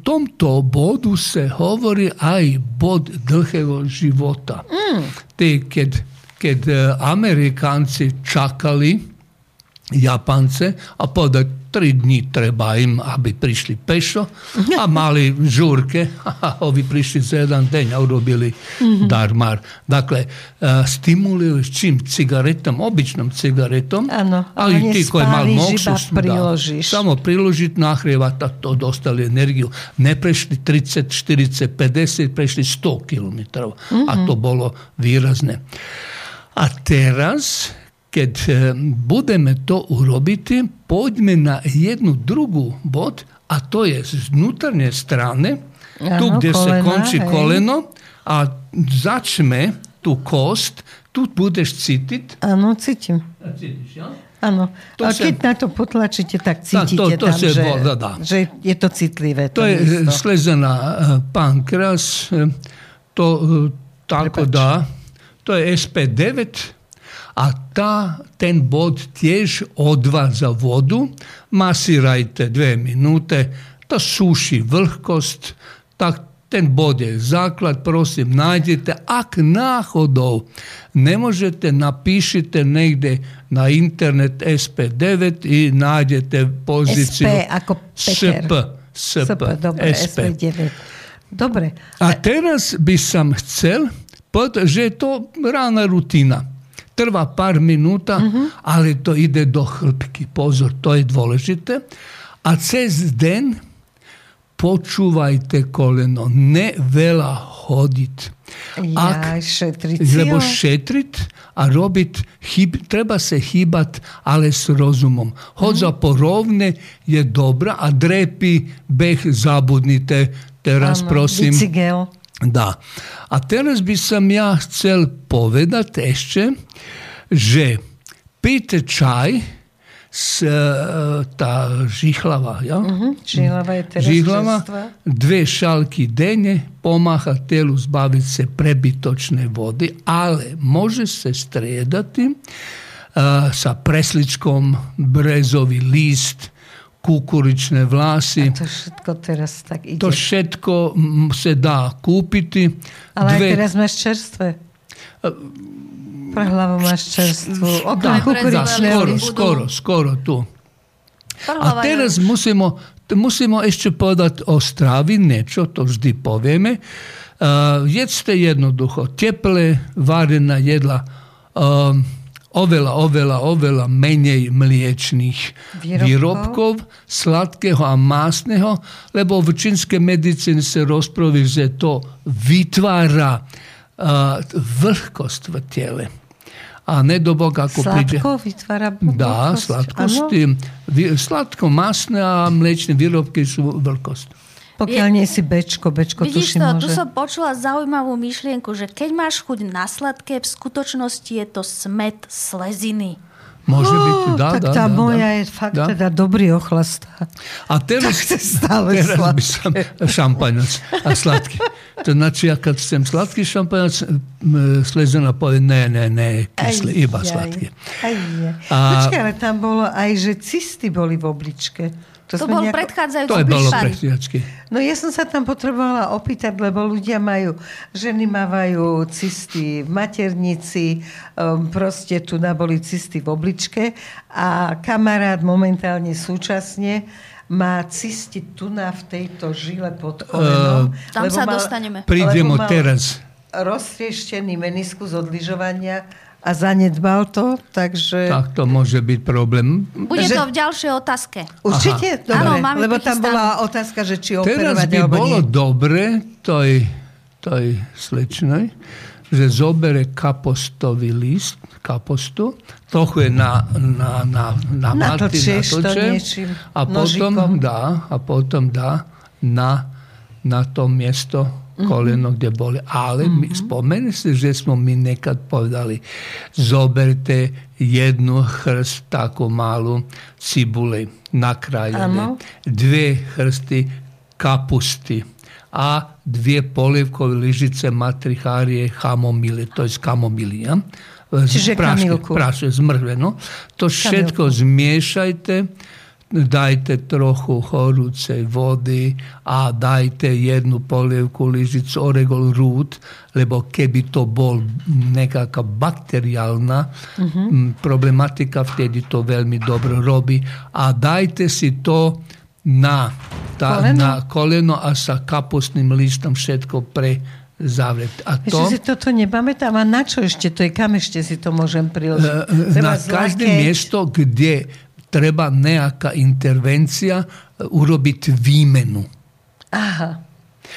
tomto bodu se hovorí aj bod dlhého života. Ty, keď, keď e, Amerikanci čakali Japance a povedať, tri dní treba im, aby prišli pešo a mali žurke a ovi prišli za jedan deň a urobili darmar. Dakle, uh, stimulujú s čím? Cigaretom, običnom cigaretom. Áno, ali ti koji mal nespáliš, mogu iba priložíš. samo priložiť, nahrievať a to dostali energiju. Ne prešli 30, 40, 50, prešli 100 kilometrov. A to bolo výrazne. A teraz, keď e, budeme to urobiti, poďme na jednu druhú bod, a to je z vnútornej strane, tu, Áno, kde sa kolena, končí hej. koleno, a začme tú kost, tu budeš cítiť. Áno, cítim. A cítiš, ja? Áno. To A sa- keď na to potlačíte, tak Tak, to- cítite to tam, sa že, voda dá. že je to citlivé. To je miesto. slezená e, pankreas, e, to tako Prepač. da, to je SP9, a ta, ten bod tjež odvaza vodu, masirajte dve minute, to suši vlhkost, tak ten bod je zaklad, prosim, najdite, Ak nahodov ne možete, napišite negde na internet SP9 i najdete poziciju SP, ako SP, SP, SP, dobro, SP. SP9. Dobre. A teraz bi sam chcel Pot, že je to rana rutina. Trva par minuta, uh -huh. ali to ide do hrpki. Pozor, to je dvoležite. A cez den počuvajte koleno. Ne vela hodit. Ak, lebo šetrit, a robit, hib, treba se hibat, ale s rozumom. Hodza mm. po porovne je dobra, a drepi beh zabudnite. Teraz Amo, prosim. Bicigel. Da. A teraz by som ja chcel povedať ešte, že pijte čaj, s, e, tá žihlava, ja? Uh-huh. Žihlava je teraz žihlava, dve šalky denne pomáha telu zbaviť sa prebytočné vody, ale môže sa striedati uh, sa presličkom, brezový list, kukuričné vlasy. A to všetko teraz tak ide. To všetko sa dá kúpiti. Ale Dve... aj teraz máš čerstvé. Pre hlavu máš čerstvú. Okolo kukuričné skoro, skoro, skoro tu. A teraz musíme, musíme ešte povedať o stravi niečo, to vždy povieme. Uh, jedzte jednoducho teplé, varená jedla. Uh, oveľa, oveľa, oveľa menej mliečných výrobkov. výrobkov, sladkého a másneho, lebo v čínskej medicíne sa rozpráva, že to vytvára uh, vlhkosť v tele. A nedobok ako príde... Sladko vytvára vlhkosť? Dá, sladkosti. Sladko, masné a mliečne výrobky sú vlhkosť. Pokiaľ nie si bečko, bečko Vidíš tuším to, môže. tu som počula zaujímavú myšlienku, že keď máš chuť na sladké, v skutočnosti je to smet sleziny. Môže oh, byť, dá, tak dá, tá dá, moja dá, je fakt dá. teda dobrý ochlastá. A teraz, tak stále teraz sladké. by som šampanec a sladký. To znači, ja kad chcem sladký šampanec, slezena povie, ne, ne, ne, kyslý, aj, iba sladký. Aj, aj. A... Počkaj, ale tam bolo aj, že cysty boli v obličke. To, to bol nejako... predchádzajúci To je bolo predchádzajúci. No ja som sa tam potrebovala opýtať, lebo ľudia majú, ženy mávajú cysty v maternici, um, proste tu naboli cysty v obličke a kamarát momentálne súčasne má cysty tu na v tejto žile pod kolenom. Uh, tam sa mal, dostaneme. Prídem teraz. Roztrieštený meniskus od lyžovania a zanedbal to, takže... Tak to môže byť problém. Bude že... to v ďalšej otázke. Určite? Dobre, Áno, máme lebo tam bola otázka, že či operovať Teraz by bolo nie. dobre toj, toj slečnej, že zobere kapostový list, kapostu, trochu je na, na, na, na malty, natočie, a potom dá, a potom dá na, na to miesto koleno gdje boli. Ali mm-hmm. spomeni se že smo mi nekad povedali zoberte jednu hrst tako malu cibule nakrajene, dve hrsti kapusti, a dvije polivkove ližice matriharije hamomile, to je kamomili, ja? Čiže praške, kamilku. Praške, zmrveno. To všetko zmiešajte, dajte trochu horúcej vody a dajte jednu polievku lyžicu oregol rút, lebo keby to bol nejaká bakteriálna mm-hmm. problematika, vtedy to veľmi dobre robí. A dajte si to na, tá, koleno? na koleno a sa kapustným listom všetko pre zavrieť. A to... Ešte si toto nepamätám. A na čo ešte to je? Kam ešte si to môžem priložiť? Na každé miesto, kde treba nejaká intervencia e, urobiť výmenu. Aha.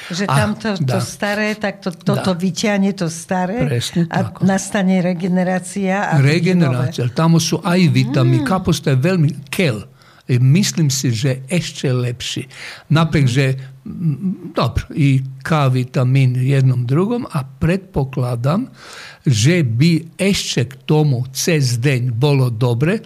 Že tam to, to staré, tak to, toto vyťahne to staré Presne a tako. nastane regenerácia. A regenerácia. Tam sú aj vitamíny. Mm. Kapusta je veľmi kel. E, myslím si, že ešte lepší. Napriek, mm. že dobro, i K vitamín jednom drugom, a predpokladám, že by ešte k tomu cez deň bolo dobre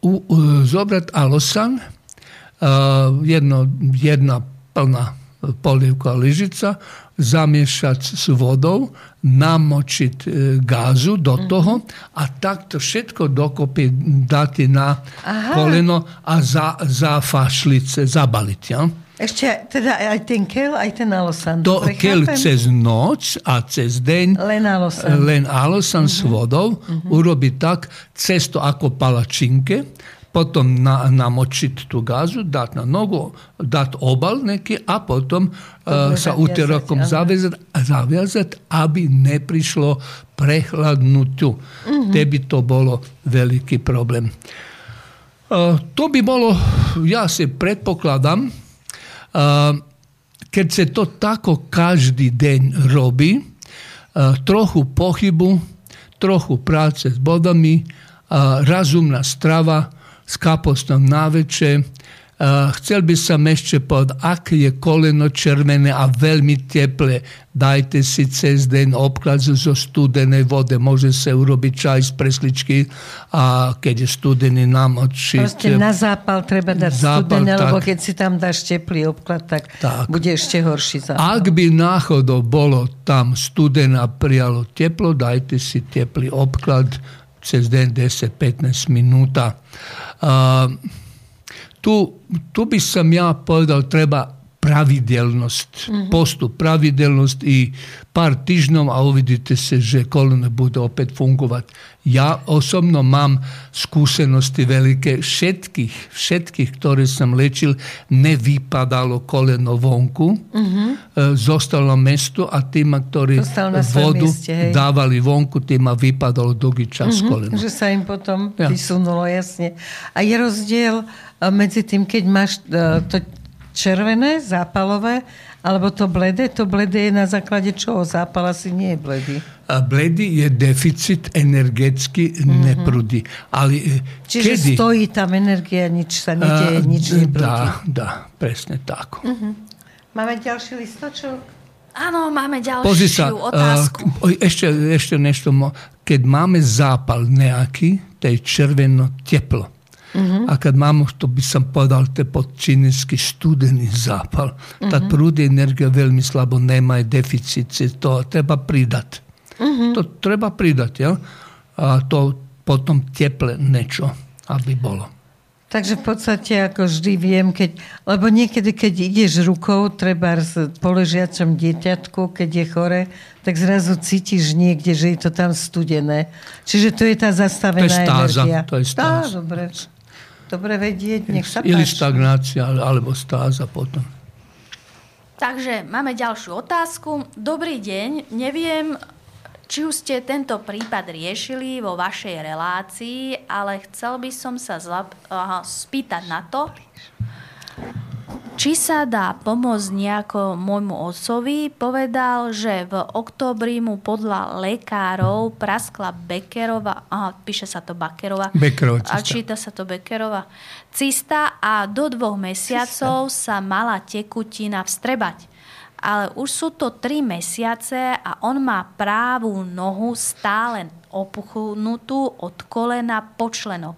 u, u, zobrať alosan, uh, jedno, jedna plná polievka lyžica, zamiešať s vodou, namočiť e, gázu do mm-hmm. toho a takto všetko dokopy dať na Aha. koleno a za, zafašliť, zabaliť. Ja? Ešte teda aj ten kel, aj ten alosan. To kel cez noc a cez deň len alosan, len alosan mm-hmm. s vodou mm-hmm. urobiť tak cesto ako palačinke, potom na, namočiti tu gazu, dat na nogu, dat obal neki, a potom uh, sa utjerokom zavezati, zavezat aby ne prišlo prehladnutju. Mm-hmm. Te bi to bolo veliki problem. Uh, to bi bolo, ja se pretpokladam, e, kad se to tako každi den robi, trohu pohibu, trohu prace s bodami, razumna strava, s kapostom na veče, chcel by som ešte povedať, ak je koleno červené a veľmi teple, dajte si cez deň obklad zo studenej vode. Môže sa urobiť čaj z presličky a keď je studený namočiť. Proste na zápal treba dať zápal, studené, tak, lebo keď si tam dáš teplý obklad, tak, tak. bude ešte horší zápal. Ak by náhodou bolo tam studené a prijalo teplo, dajte si teplý obklad čez den 10-15 minuta. Uh, tu, tu bi sam ja povedal, treba pravidelnosť, mm-hmm. postup, pravidelnosť i pár týždňov a uvidíte sa, že koleno bude opäť fungovať. Ja osobno mám skúsenosti veľké všetkých, všetkých, ktoré som lečil, nevypadalo koleno vonku, mm-hmm. zostalo mesto a tým, ktorí vodu mieste, dávali vonku, tým vypadalo dlhý čas mm-hmm. koleno. Že sa im potom ja. vysunulo, jasne. A je rozdiel medzi tým, keď máš e, to červené, zápalové, alebo to bledé? To bledé je na základe čoho? Zápal asi nie je bledý. A bledý je deficit energeticky mm-hmm. neprúdi. Ale e, Čiže kedy... stojí tam energia, nič sa nedieje, nič neprúdi. Dá, dá, presne tak. Mm-hmm. Máme ďalší listočok? Áno, máme ďalšiu Pozri sa, otázku. Uh, ešte, ešte nešto. Keď máme zápal nejaký, to je červeno teplo. Uh-huh. A kad máme, to by som povedal, te podčinijski studený zápal, uh-huh. tak prúdi energia veľmi slabo, nemá deficit, to treba pridať. Uh-huh. To treba pridať, ja? A to potom teple niečo, aby bolo. Takže v podstate ako vždy viem, keď, lebo niekedy, keď ideš rukou, treba po ležiacom dieťatku, keď je chore, tak zrazu cítiš niekde, že je to tam studené. Čiže to je tá zastavená to je stáza, energia. To je stáza. Tá, dobre. Dobre vedieť, nech sa páči. Ili stagnácia, alebo stáza potom. Takže máme ďalšiu otázku. Dobrý deň, neviem, či už ste tento prípad riešili vo vašej relácii, ale chcel by som sa zlap, aha, spýtať na to, či sa dá pomôcť nejako môjmu otcovi, povedal, že v októbri mu podľa lekárov praskla Beckerova, aha, píše sa to Beckerova, Beckerova a číta sa to Beckerova, cista a do dvoch mesiacov cista. sa mala tekutina vstrebať. Ale už sú to tri mesiace a on má právú nohu stále opuchnutú od kolena po členok.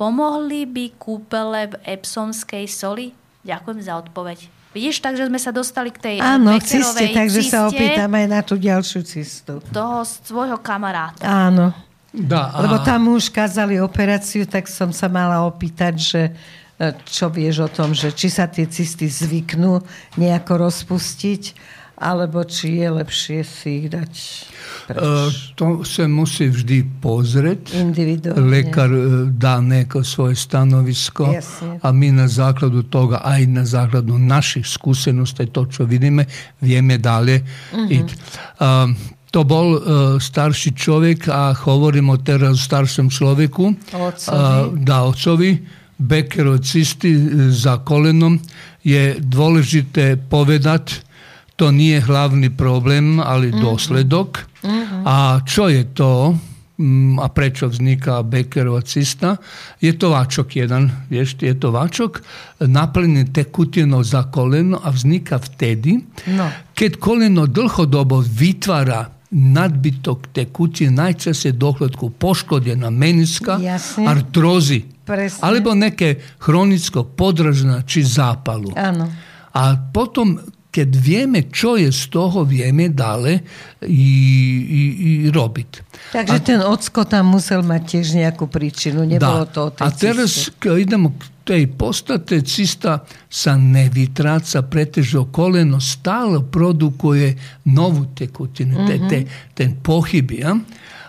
Pomohli by kúpele v epsomskej soli? Ďakujem za odpoveď. Vidíš, takže sme sa dostali k tej Áno, ciste, takže ciste, sa opýtam aj na tú ďalšiu cestu. Toho svojho kamaráta. Áno. Dá, Lebo tam už kázali operáciu, tak som sa mala opýtať, že e, čo vieš o tom, že či sa tie cysty zvyknú nejako rozpustiť alebo či je lepšie si ich dať preč? Uh, to sa musí vždy pozrieť. Individuálne. Lekár uh, dá neko svoje stanovisko Jasne. a my na základu toga, aj na základu našich skúseností, to, čo vidíme, vieme dalje uh-huh. ísť. Uh, to bol uh, starší človek a hovorimo teraz o staršom človeku. Uh, da, ocovi. Beckerov cisti za kolenom je dôležité povedať, to nie je hlavný problém, ale mm-hmm. dôsledok. Mm-hmm. A čo je to mm, a prečo vzniká Beckerova cista? Je to váčok jeden, vieš, je to váčok naplnený tekutinou za koleno a vzniká vtedy, no. keď koleno dlhodobo vytvára nadbytok tekutine, najčastejšie dôsledku poškodená meniska, Jasne. artrozy, Presne. alebo neke chronicko podražná či zápalu. Áno. A potom keď vieme, čo je z toho, vieme dále i, i, i robiť. Takže a, ten ocko tam musel mať tiež nejakú príčinu, nebolo da. to o tej A teraz idemo k tej podstate, cista sa nevytráca, pretože koleno stále produkuje novú tekutinu, mm-hmm. te, te, ten pohyb. Ja?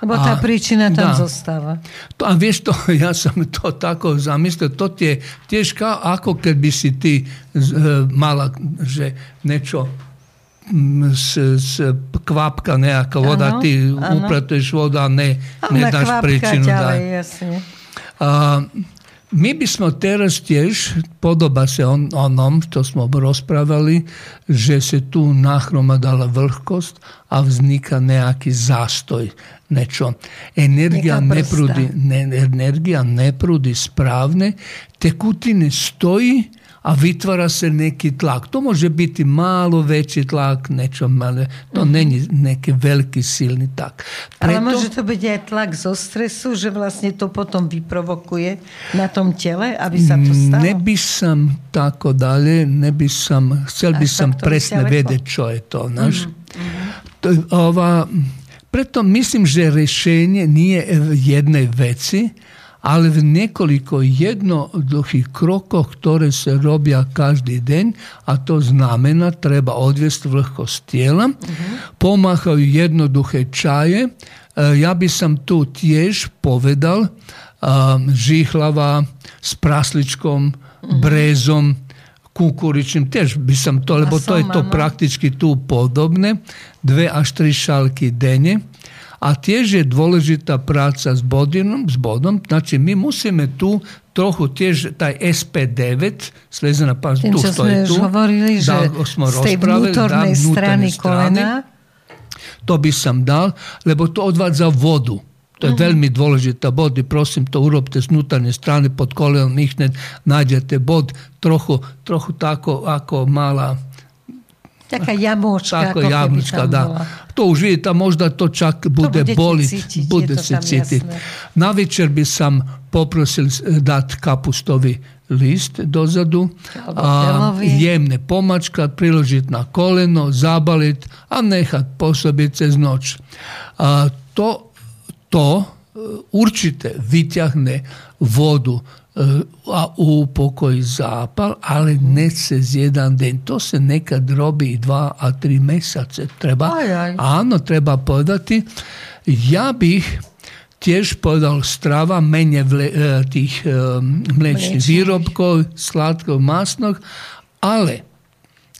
Lebo tá a, príčina tam dá. zostáva. To, a vieš to, ja som to tako zamyslel, to je tiež ako keby si ty uh, mala, že niečo z, z kvapka nejaká voda, ano, ty upretuješ voda, ne, ne dáš príčinu. Ďalej, jasne. A, mi bismo teraz tiež, podoba se on, onom što smo rozpravali, že se tu nahromadala vlhkost, a vznika nejaký zástoj. Nečo. Energija ne, prudi, ne, energija ne prudi správne, tekutine stoji, a vytvára sa neki tlak. To može biti malo veći tlak, nečo male. To mm-hmm. není neki veľký silný tlak. Preto, Ale môže to byť aj tlak zo stresu, že vlastne to potom vyprovokuje na tom tele, aby sa to stalo? Ne by som tako dalje, ne by som, chcel by som presne vedieť, čo je to. Naš. To ova, preto mislim, že rešenje nije jednej veci, ali v nekoliko jednoduchých krokoch, ktoré sa robia každý deň, a to znamená, treba odviesť vlhkosť tijela, uh-huh. pomáhajú jednoduché čaje. E, ja by som tu tiež povedal um, žihlava s prasličkom, uh-huh. brezom, kukuričným, tiež by som to, lebo to je to prakticky tu podobné, dve až tri šalky denne. A tiež je dôležitá práca s bodinom, s bodom, znači mi musíme tu trochu tiež taj SP9, slezená pás, tu stojí tu. hovorili, že smo z tej vnútornej strany kolena. To by som dal, lebo to odvádza vodu. To je uh-huh. veľmi dôležitá bod i prosím to urobte s vnútornej strany pod kolenom, hneď nájdete bod trochu, trochu tako ako mala Taka jamočka. Tako, jamočka, da. To už uživite, možda to čak bude, to bude bolit, bude se citit. Na večer bi sam poprosil dat kapustovi list dozadu, a, jemne pomačka, priložit na koleno, zabalit, a nehat posobice z noć. A, to, to e, určite vitjahne vodu a upokoji zápal, ale ne cez jedan deň. To se nekad robi dva a tri mesace. Treba, aj, aj. Áno, treba povedati. Ja bih tiež povedal strava menje vle, e, tých e, mlečných výrobkov, sladkov, masnog, ale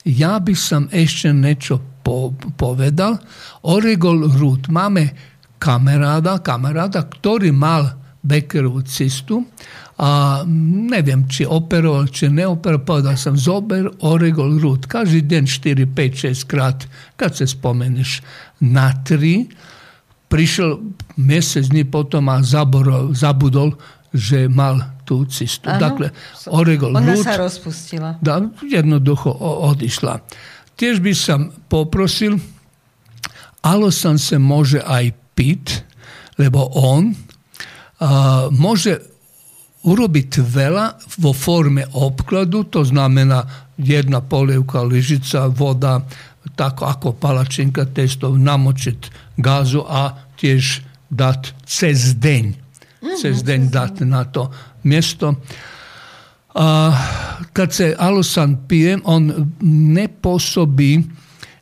ja by som ešte niečo po, povedal. Oregol Rut. Máme kamaráda, kamaráda, ktorý mal Beckerovú cistu a ne vem, če operoval, če ne operoval, pa da sem zober oregol rut, každý den 4, 5, 6 krat, kad se spomeniš na tri, prišel mjesec dni potom, a zaborol, zabudol, že mal tu cistu. Ano, Dakle, oregol Ona rud. se raspustila. Da, jednoducho odišla. Tiež bi sam poprosil, alo sam se može aj pit, lebo on a, može urobiť veľa vo forme obkladu, to znamená jedna polievka, lyžica, voda, tako ako palačinka testov, namočiť gazu a tiež dať cez deň. Mm-hmm, cez deň dať na to miesto. A kad se alosan pije, on ne posobi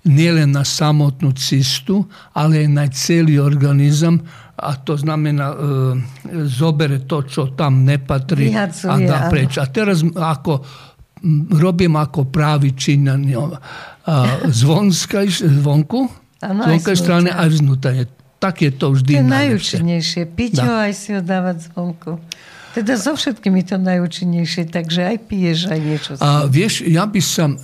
nielen na samotnú cistu, ale aj na celý organizam, a to znamená, e, zobere to, čo tam nepatrí Vyhacuje, a dá preč. A teraz ako robím ako právi Číňan zvonskaj, zvonku, ano, zvonka strany aj vznútrane. Tak je to vždy To je najúčinnejšie. Piť ho aj si ho dávať zvonku. Teda so všetkými to najúčinnejšie, takže aj piješ aj niečo. A vieš, ja by som, e,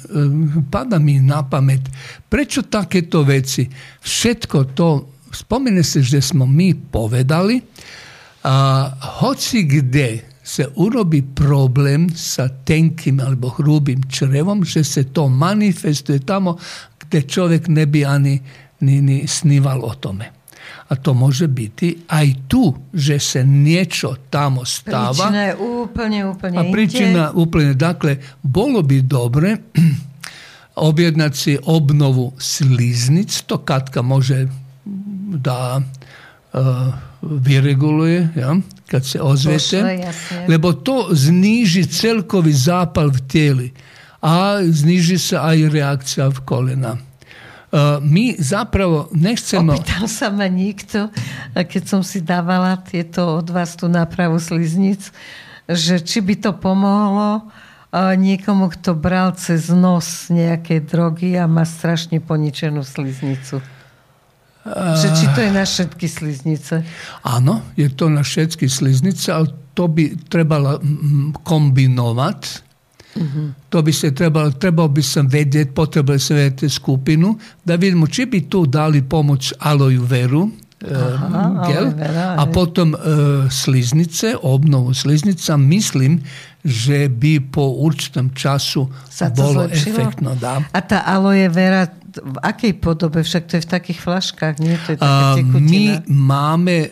pada mi na pamäť, prečo takéto veci, všetko to spomene se že smo mi povedali, a hoci gde se urobi problem sa tenkim alebo hrubim črevom, že se to manifestuje tamo gde čovjek ne bi ani ni, ni snival o tome. A to može biti aj tu, že se niečo tamo stava. Pričina je úplne, úplne A pričina úplne, dakle, bolo bi dobre objednať si obnovu sliznic, to Katka može da uh, vyreguluje, ja, kad se ozvete, lebo to zniži celkový zápal v tijeli a zniži sa aj reakcia v kolena. Uh, my zapravo nechcemo... Opýtal sa ma nikto, keď som si dávala tieto od vás tú nápravu sliznic, že či by to pomohlo uh, niekomu, kto bral cez nos nejaké drogy a má strašne poničenú sliznicu. Že či to je na všetky sliznice? Áno, je to na všetky sliznice, ale to by trebalo kombinovať. Uh-huh. To by se trebalo, trebao by sam vedjeti, potrebali sam vedjeti skupinu, da vidimo či bi tu dali pomoć aloju veru, Aha, gel, vera, a potom e, sliznice, obnovu sliznica, myslím, že by po určitom času bolo zlepšilo? efektno. Da. A tá aloe vera v akej podobe? Však to je v takých flaškách, nie? To je taká tekutina. my máme e,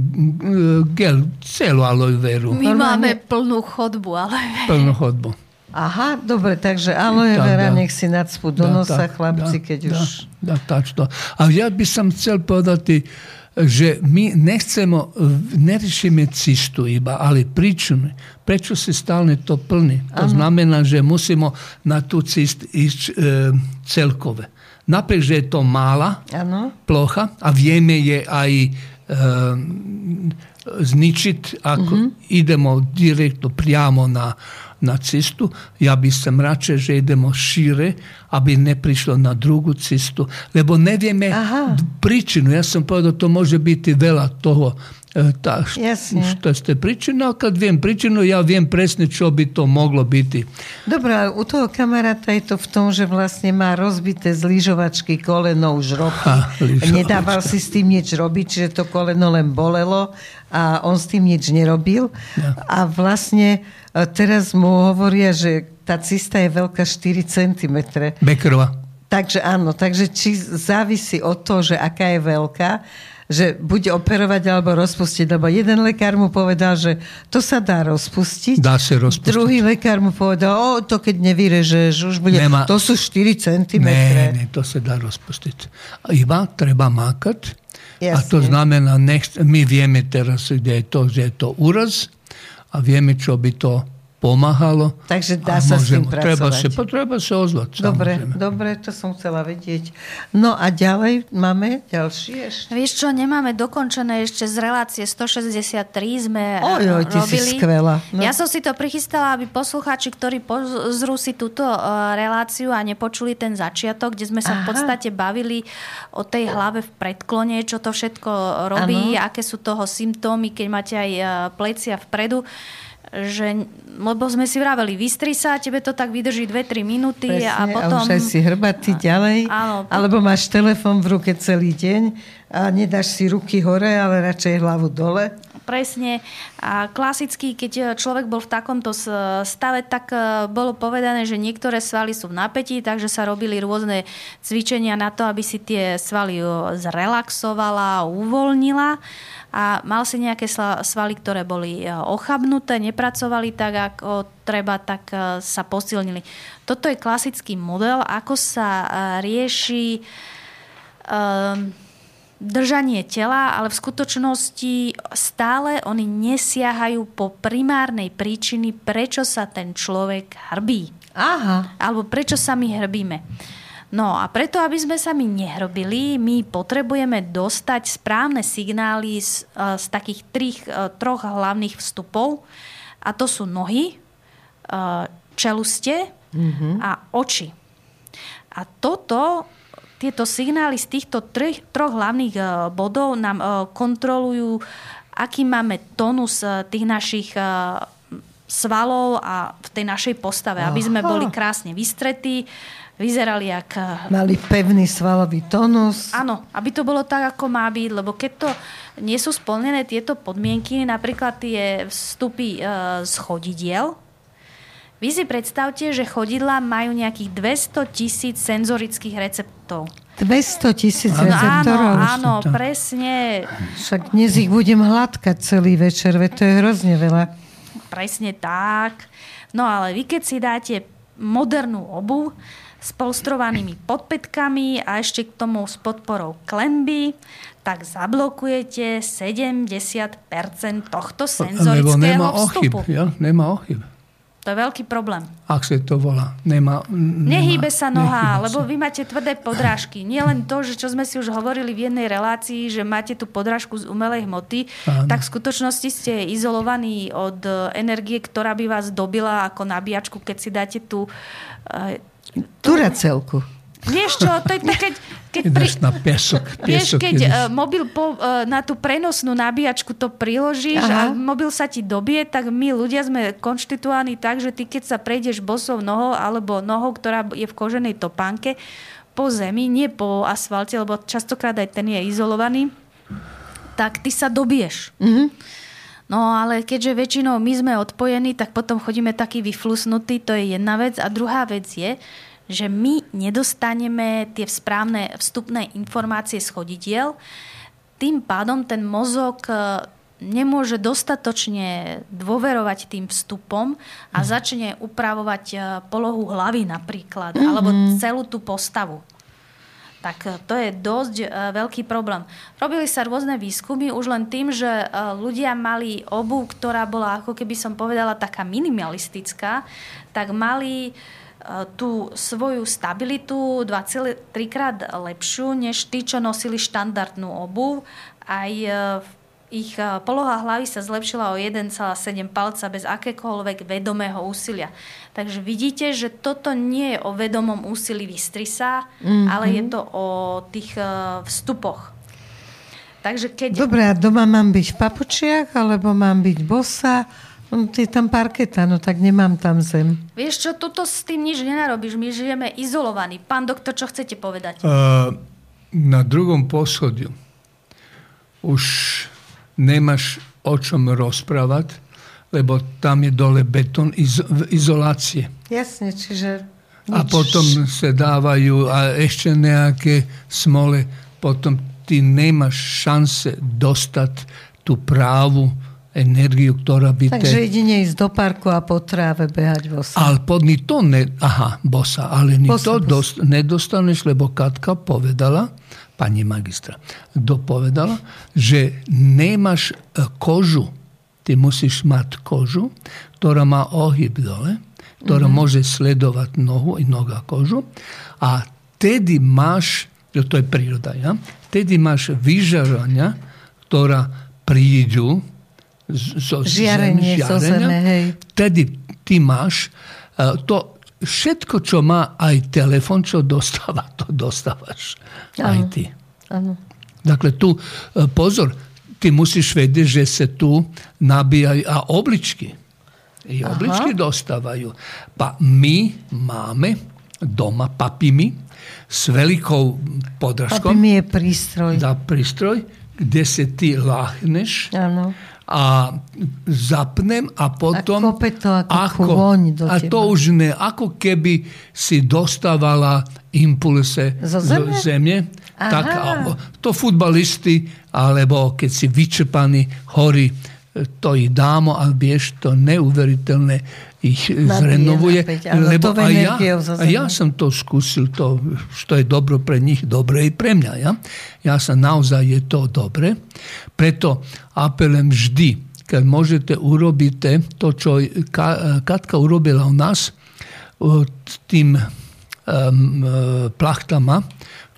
g- gel, celú aloe veru, My Normálne- máme plnú chodbu, ale plnú chodbu. Aha, dobre, takže aloe vera da. nech si nadspú do Da, nosa, tak, chlapci, da, keď da, už... Da, tačno. A ja by som chcel povedati, že mi nechcemo, neriešime cistu iba, ali príčinu. Prečo se stalne to plni? To znamená, že musimo na tu cist ići e, celkove. Naprijed, že je to mala Áno? ploha, a vieme je aj e, zničiť, ako idemo direktno priamo na, na cistu. Ja by som radšej, že idemo šire, aby ne prišlo na drugu cistu. Lebo ne Aha. príčinu. Ja som povedal, to može biti veľa toho. E, št- Jasne. što ste príčinu, a kad viem príčinu, ja viem presne, čo by to moglo biti. Dobre, ale u toho kamaráta je to v tom, že vlastne má rozbité z lyžovačky koleno už roky. Ha. Nedával si s tým nič robiť, čiže to koleno len bolelo a on s tým nič nerobil. A vlastne e, teraz mu hovoria, že tá cista je veľká 4 cm. Bekerová. Takže áno, takže či závisí od toho, že aká je veľká, že bude operovať alebo rozpustiť, lebo jeden lekár mu povedal, že to sa dá rozpustiť. Dá sa rozpustiť. Druhý lekár mu povedal, o, to keď nevyrežeš, už bude, Nemá- to sú 4 cm. Ne, ne, to se da rozpustiť. Iba treba makať. A to Jasne. znamená, nech, my vieme teraz, kde je to, že je to úraz a vieme, čo by to pomáhalo. Takže dá sa s tým Treba pracovať. sa, treba sa ozvať. Dobre, samozrejme. dobre, to som chcela vedieť. No a ďalej máme ďalší ešte. Vieš čo, nemáme dokončené ešte z relácie 163 sme Oj, oj, ty si robili. skvelá. No. Ja som si to prichystala, aby poslucháči, ktorí pozrú si túto eh, reláciu a nepočuli ten začiatok, kde sme sa Aha. v podstate bavili o tej hlave v predklone, čo to všetko robí, Áno. aké sú toho symptómy, keď máte aj eh, plecia vpredu že, lebo sme si vraveli, vystri sa, tebe to tak vydrží 2-3 minúty Presne, a potom... a už si hrbatý ďalej. Áno. Alebo máš telefon v ruke celý deň a nedáš si ruky hore, ale radšej hlavu dole. Presne. A klasicky, keď človek bol v takomto stave, tak e, bolo povedané, že niektoré svaly sú v napätí, takže sa robili rôzne cvičenia na to, aby si tie svaly o, zrelaxovala, uvoľnila a mal si nejaké svaly, ktoré boli e, ochabnuté, nepracovali tak, ako treba, tak e, sa posilnili. Toto je klasický model, ako sa e, rieši um, držanie tela, ale v skutočnosti stále oni nesiahajú po primárnej príčiny, prečo sa ten človek hrbí. Aha. Alebo prečo sa my hrbíme. No a preto, aby sme sa my nehrobili, my potrebujeme dostať správne signály z, eh, z takých trich, eh, troch hlavných vstupov. A to sú nohy, eh, čeluste a oči. A toto, tieto signály z týchto tri, troch hlavných bodov nám kontrolujú, aký máme tónus tých našich svalov a v tej našej postave, aby sme boli krásne vystretí, vyzerali jak... eh, Mali pevný svalový tonus. Áno, aby to bolo tak, ako má byť, lebo keď to nie sú splnené tieto podmienky, napríklad tie vstupy e, z chodidiel, vy si predstavte, že chodidla majú nejakých 200 tisíc senzorických receptov. 200 tisíc Áno, receptorov. áno, áno, tak. presne, Však dnes ich budem hladkať celý večer, veď to je hrozne veľa. presne tak. No ale vy keď si dáte modernú obu s polstrovanými podpetkami a ešte k tomu s podporou klemby, tak zablokujete 70% tohto Lebo senzorického nema ochyb. vstupu. Ja? Nema ochyb. To je veľký problém. Ak se to volá. Nema, nema, Nehýbe sa noha, nehýbe lebo sa. vy máte tvrdé podrážky. Nie len to, že čo sme si už hovorili v jednej relácii, že máte tú podrážku z umelej hmoty, Áno. tak v skutočnosti ste izolovaní od e, energie, ktorá by vás dobila ako nabíjačku, keď si dáte tú... e, Turacelku. Vieš čo, to je to, keď... keď pri... na piesok. Vieš, keď ideš. Uh, mobil po, uh, na tú prenosnú nabíjačku to priložíš Aha. a mobil sa ti dobie, tak my ľudia sme konštituovaní tak, že ty keď sa prejdeš bosou nohou alebo nohou, ktorá je v koženej topánke po zemi, nie po asfalte, lebo častokrát aj ten je izolovaný, tak ty sa dobiješ. Mm-hmm. No ale keďže väčšinou my sme odpojení, tak potom chodíme taký vyflusnutý, to je jedna vec. A druhá vec je, že my nedostaneme tie správne vstupné informácie z chodidiel, tým pádom ten mozog e, nemôže dostatočne dôverovať tým vstupom a mhm. začne upravovať e, polohu hlavy napríklad, mm-hmm. alebo celú tú postavu. Tak e, to je dosť veľký problém. Robili sa rôzne výskumy už len tým, že ľudia mali obu, ktorá bola, ako keby som povedala, taká minimalistická, tak mali tú svoju stabilitu 2,3 krát lepšiu, než tí, čo nosili štandardnú obu. Aj e, ich e, poloha hlavy sa zlepšila o 1,7 palca bez akékoľvek vedomého úsilia. Takže vidíte, že toto nie je o vedomom úsilí vystrisa, mm-hmm. ale je to o tých e, vstupoch. Takže keď... Dobre, a doma mám byť v papučiach, alebo mám byť bosa, No, je tam parketa, no tak nemám tam zem. Vieš čo, toto s tým nič nenarobíš. My žijeme izolovaní. Pán doktor, čo chcete povedať? Uh, na drugom poschodiu už nemaš o čom rozprávať, lebo tam je dole beton iz, izolácie. Jasne, čiže... Nič. A potom sa dávajú a ešte nejaké smole. Potom ty nemáš šance dostať tú právu energiu, ktorá by... Takže te... jedine ísť do parku a po tráve behať bosa. Ale pod ni to ne... Aha, bosa. Ale ni bosa, to bosa. Dost, nedostaneš, lebo Katka povedala, pani magistra, dopovedala, že nemaš e, kožu. Ty musíš mať kožu, ktorá má ohyb dole, ktorá mm-hmm. môže sledovať nohu i noga kožu. A tedy máš, to je príroda, ja? tedy máš vyžarania, ktorá prídu zo žiarenie, zem, žiarenia, zo zeme, hej. Tedy ty máš uh, to všetko, čo má aj telefon, čo dostáva, to dostávaš ano. aj ty. Ano. Dakle, tu uh, pozor, ty musíš vedieť, že sa tu nabíjajú a obličky. I obličky Aha. dostávajú. Pa my máme doma papimi s veľkou podražkom. Papimi je prístroj. Da, prístroj, kde sa ty láhneš. Ano a zapnem a potom... A kope to ako, ako voň do A teba. to už ne, ako keby si dostávala impulse zo zemne. Z zemne tak, to futbalisti, alebo keď si vyčerpaný, horí, to ich dámo, ale vieš, to neuveriteľné ich zrenovuje. lebo aj ja, a ja som to skúsil, to, što je dobro pre njih, dobre i pre mňa. Ja, ja sam naozaj je to dobre. Preto apelem vždy, kad možete urobite to, čo Katka urobila u nas, tým um, plachtama,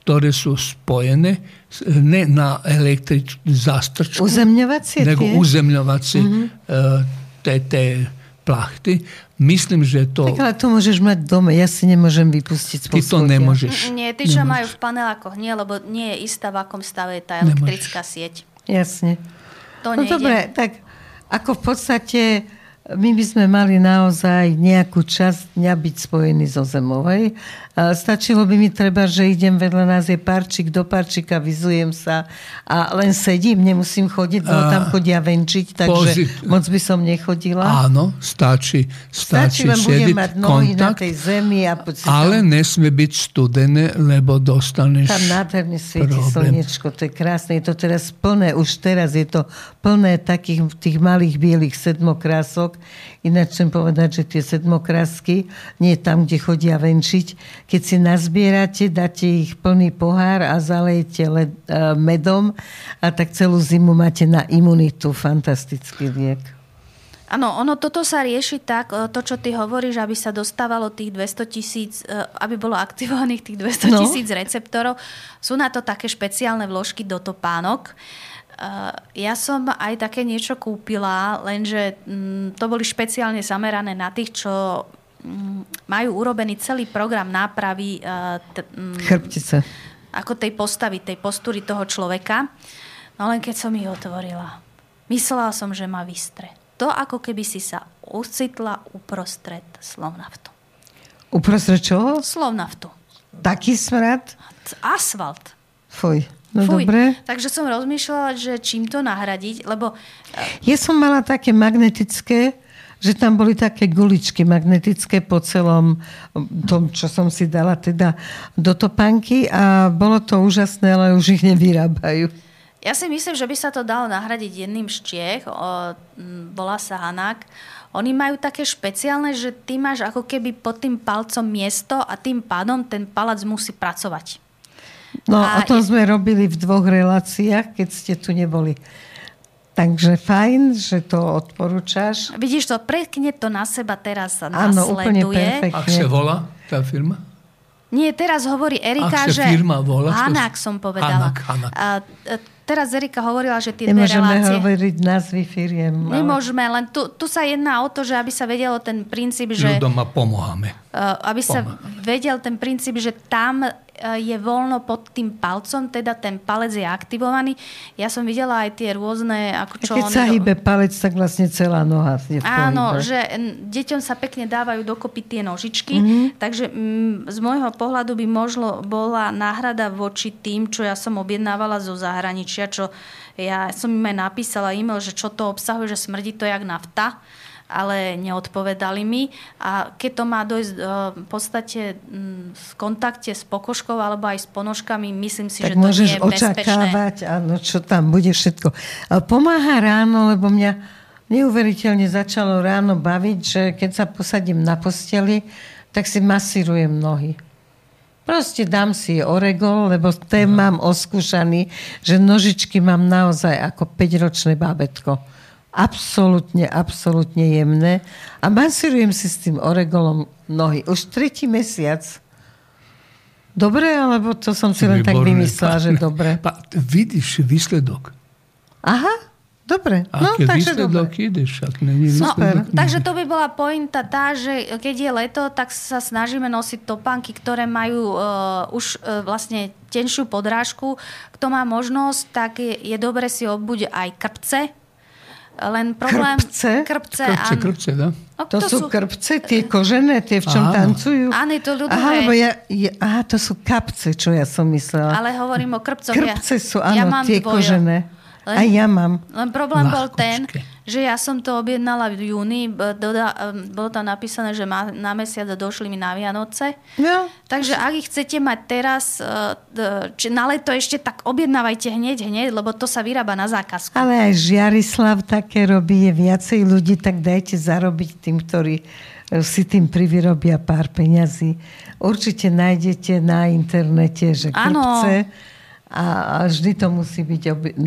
ktoré sú spojené ne na električ zastrčku, uzemňovacie nego tie? uzemňovacie mm-hmm. te, te plachty. Myslím, že to... Tak ale to môžeš mať doma, ja si nemôžem vypustiť z Ty to nemôžeš. Nie, ty, čo majú v panelákoch, nie, lebo nie je istá, v akom stave je tá elektrická nemôžeš. sieť. Jasne. To no dobre, tak ako v podstate my by sme mali naozaj nejakú časť dňa byť spojený so zemou. Hej? Stačilo by mi treba, že idem vedľa nás je parčík do parčíka, vyzujem sa a len sedím, nemusím chodiť, lebo tam chodia venčiť, takže pozit... moc by som nechodila. Áno, stačí, stačí, stačí sedieť mať nohy kontakt, na tej zemi. A ale tam... nesmie byť studené, lebo dostaneš Tam nádherne svieti slnečko, to je krásne. Je to teraz plné, už teraz je to plné takých tých malých bielých sedmokrások, Ináč chcem povedať, že tie sedmokrásky, nie tam, kde chodia venčiť, keď si nazbierate, dáte ich plný pohár a zalejete led, uh, medom a tak celú zimu máte na imunitu. Fantastický liek. Áno, ono toto sa rieši tak, e, to, čo ty hovoríš, aby sa dostávalo tých 200 tisíc, e, aby bolo aktivovaných tých 200 no. tisíc receptorov. Sú na to také špeciálne vložky do topánok. Uh, ja som aj také niečo kúpila, lenže mm, to boli špeciálne zamerané na tých, čo mm, majú urobený celý program nápravy uh, t- mm, Chrbtice. ako tej postavy, tej postúry toho človeka. No len keď som ich otvorila, myslela som, že ma vystre. To ako keby si sa ocitla uprostred slovnaftu. Uprostred čoho? Slovnaftu. Taký smrad? Asfalt. Fuj. No Fuj. dobre. Takže som rozmýšľala, že čím to nahradiť, lebo Ja som mala také magnetické, že tam boli také guličky magnetické po celom tom, čo som si dala teda do topánky a bolo to úžasné, ale už ich nevyrábajú. Ja si myslím, že by sa to dalo nahradiť jedným z Čiech, o, volá sa Hanák. Oni majú také špeciálne, že ty máš ako keby pod tým palcom miesto a tým pádom ten palec musí pracovať. No, A o tom je- sme robili v dvoch reláciách, keď ste tu neboli. Takže fajn, že to odporúčaš. Vidíš to, prekne to na seba teraz sa Áno, úplne perfektne. Ak sa volá tá firma? Nie, teraz hovorí Erika, Ak že... firma volá, Hanák som povedala. Hanák, Hanák. A, e, teraz Erika hovorila, že tie Nemôžeme relácie... hovoriť názvy firiem. ale- Nemôžeme, len tu, tu sa jedná o to, že aby sa vedelo ten princíp, že... Ľuďom a pomáhame. Uh, aby sa vedel ten princíp, že tam je voľno pod tým palcom, teda ten palec je aktivovaný. Ja som videla aj tie rôzne, ako čo keď oni sa hýbe palec, tak vlastne celá noha je v Áno, pohybe. že deťom sa pekne dávajú dokopy tie nožičky, Mhm. mm-hmm. takže mm, z môjho pohľadu by možno bola náhrada voči tým, čo ja som objednávala zo zahraničia, čo ja som im aj napísala e-mail, že čo to obsahuje, že smrdí to jak nafta ale neodpovedali mi. A keď to má dojsť e, v podstate v kontakte s pokožkou alebo aj s ponožkami, myslím si, tak že to nie je bezpečné. očakávať, áno, čo tam bude všetko. A Pomáha ráno, lebo mňa neuveriteľne začalo ráno baviť, že keď sa posadím na posteli, tak si masírujem nohy. Proste dám si oregol, lebo ten mám oskúšaný, že nožičky mám naozaj ako 5-ročné bábetko. Absolutne, absolútne jemné. A masírujem si s tým oregolom nohy. Už tretí mesiac. Dobre, alebo to som si len tak Výborné. vymyslela, že dobre. Pa, vidíš výsledok. Aha, dobre. No, Aký takže výsledok dobre. ideš, ak není No, výsledok, takže to by bola pointa tá, že keď je leto, tak sa snažíme nosiť topánky, ktoré majú uh, už uh, vlastne tenšiu podrážku. Kto má možnosť, tak je, je dobre si obuť aj krpce. Len problém... Krpce? Krpce, Krpce, áno. krpce, da? No, To sú krpce, tie kožené, tie v čom Áno. tancujú? Áno, je to ľudové. Aha, lebo ja, ja, aha, to sú kapce, čo ja som myslela. Ale hovorím o krpcoch. Krpce ja, sú, ja áno, mám tie dvojo. kožené. Len- A ja mám. Len problém bol ten. Že ja som to objednala v júni, doda, em, bolo tam napísané, že má, na mesiac došli mi na Vianoce. No, Takže ak ich chcete mať teraz, d- či na leto ešte, tak objednávajte hneď, hneď, lebo to sa vyrába na zákazku. ale aj Žiarislav také robí, je viacej ľudí, tak dajte zarobiť tým, ktorí e, si tým privyrobia pár peňazí. Určite nájdete na internete, že Áno. krpce a, a vždy to musí byť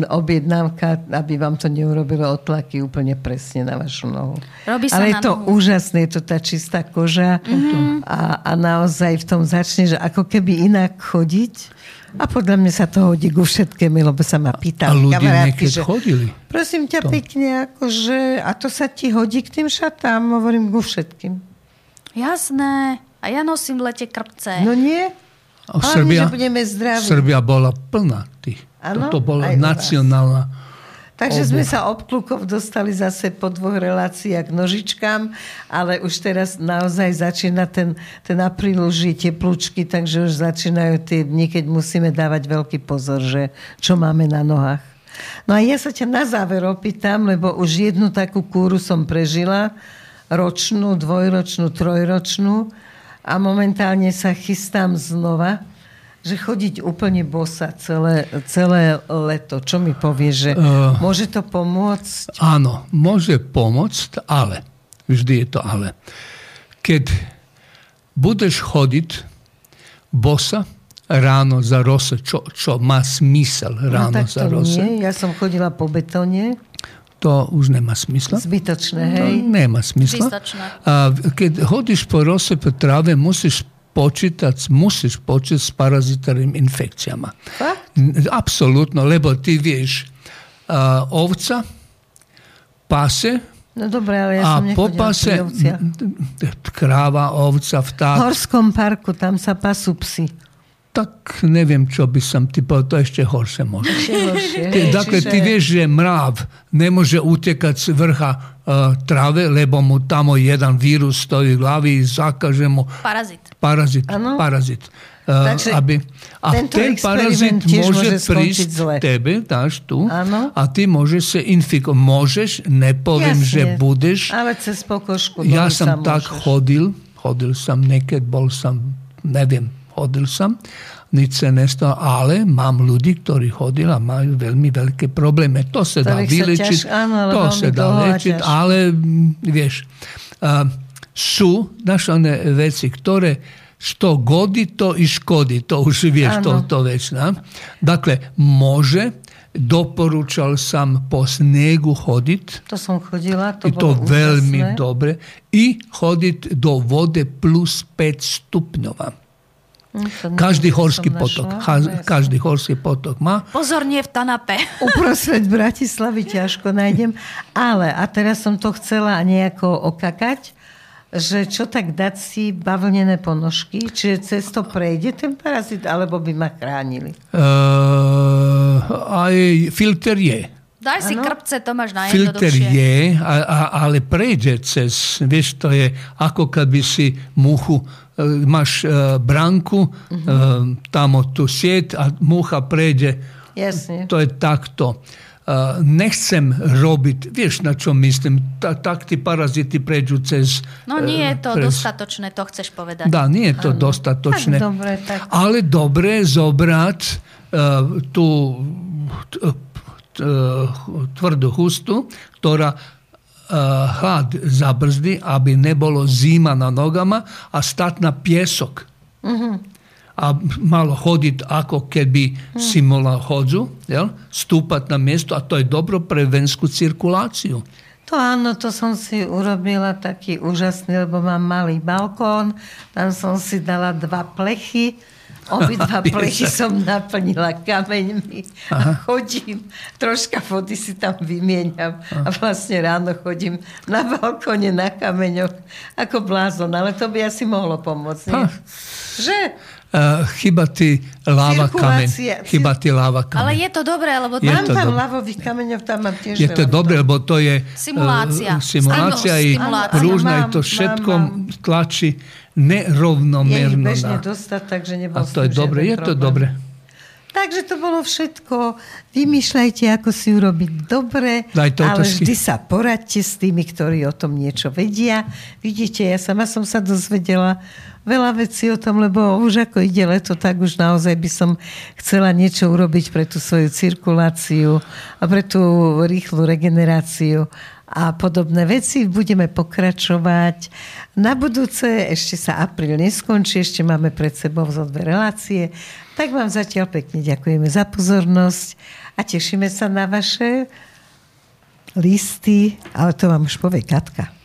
objednávka, aby vám to neurobilo otlaky úplne presne na vašu nohu. Robí sa Ale je to nohu. úžasné, je to tá čistá koža Mhm. a, a naozaj v tom začne, že ako keby inak chodiť. A podľa mňa sa to hodí ku všetkému, lebo sa ma A pýtali ľudia niekedy že chodili. prosím ťa To. pekne, akože, a to sa ti hodí k tým šatám? Hovorím ku všetkým. Jasné. A ja nosím v lete krpce. No nie? A Hlavne, Srbia, že budeme zdraví. Srbia bola plná tých. Áno, Toto bola nacionálna. Takže obuv. sme sa obklukov dostali zase po dvoch reláciách k nožičkám, ale už teraz naozaj začína ten, ten apríl už je teplúčky, takže už začínajú tie dni, keď musíme dávať veľký pozor, že čo máme na nohách. No a ja sa ťa na záver opýtam, lebo už jednu takú kúru som prežila, ročnú, dvojročnú, trojročnú a momentálne sa chystám znova, že chodiť úplne bosa celé, celé leto. Čo mi povie, že Eh. môže to pomôcť? Áno, môže pomôcť, ale, vždy je to ale. Keď budeš chodiť bosa ráno za rose, čo, čo má smysel ráno no, tak za to rose, nie. Ja som chodila po betóne. To už nemá smysla. Zbytočné, To hej. nema smisla. Zbytočné. A keď hodíš po rose po trave, musíš počítať, musíš počítať s parazitarným infekcijama. Fakt? Apsolutno, lebo ti vieš, a, ovca pase No dobre, ale a ja som po pase kráva, ovca, V vták, Horskom parku, tam sa pasú psy. tak ne vem, co by sam typał, to jeszcze horsze może. Ty, dakle, ty wiesz, že mrav nie może uciekać z vrha uh, e, trave, lebo mu tamo jedan wirus stoi v glavi i zakaže mu... Parazit. Parazit, ano. parazit. Uh, znači, aby, a ten parazit može zle. tebe, daš tu, ano. a ti možeš se infiko. Možeš, ne povem, Jasne. že budeš. Ale se spokošku. Ja sam tak možeš. hodil, hodil sam nekad, bol sam, ne vem, chodil som, nič sa nestalo, ale mám ľudí, ktorí chodili a majú veľmi veľké problémy. To sa dá vylečiť, to sa dá ťažko. ale mm, vieš, uh, sú naše veci, ktoré što godi, to i škodi, to už vieš, to, to vec. Ne? Dakle, može, doporučal sam po snegu hodit, To som chodila, to i to úžasné. dobre. I hodit do vode plus 5 stupňova. Hm, Každý horský potok. No, každý horský potok má. Pozor, nie v Tanape. Uprostred Bratislavy ťažko nájdem. Ale, a teraz som to chcela nejako okakať, že čo tak dať si bavlnené ponožky, čiže cez to prejde ten parazit, alebo by ma chránili. Uh, aj filter je. Daj si Áno. krpce, to máš Filter najjednoduchšie. je, a, a, ale prejde cez, vieš, to je ako keby si muchu, máš e, branku, e, tam tu sieť a mucha prejde. Jasne. To je takto. E, nechcem robiť, vieš na čo myslím, Ta, tak tí parazity prejdú cez... No nie je to pres- dostatočné, to chceš povedať. Da, nije to dostatočne. Tak dobre, tak. Ali dobre je zobrat uh, tu t- t- tvrdu hustu, ktorá hlad zabrzdi, aby nebolo zima na nogama, a stať na piesok. A malo hodit ako keby si mala hodzu, jel? stúpať na miesto a to je dobro pre venskú cirkuláciu. To áno, to som si urobila taký úžasný, lebo mám malý balkón, tam som si dala dva plechy, obidva plechy som naplnila kameňmi a chodím, troška vody si tam vymieňam a vlastne ráno chodím na balkóne na kameňoch ako blázon, ale to by asi mohlo pomôcť, nie? Že? Uh, chyba ti láva kameň. Chyba ti láva kameň. Ale je to dobré, lebo Je Mám to tam dobré. ľavových kameňov, tam mám tiež Je to dobré, lebo to je Simulácia. eh, simulácia Áno, i rúžna to mám, všetko mám. Tlačí Je ich nerovnomerno. bežne dostať, takže nebol A to je dobre, je to problém. dobre. Takže to bolo všetko. Vymýšľajte, ako si urobiť dobre, Daj to ale otázky. vždy sa poradte s tými, ktorí o tom niečo vedia. Vidíte, ja sama som sa dozvedela veľa vecí o tom, lebo už ako ide leto, tak už naozaj by som chcela niečo urobiť pre tú svoju cirkuláciu a pre tú rýchlu regeneráciu a podobné veci. Budeme pokračovať. Na budúce ešte sa apríl neskončí, ešte máme pred sebou zo dve relácie. Tak vám zatiaľ pekne ďakujeme za pozornosť a tešíme sa na vaše listy, ale to vám už povie Katka.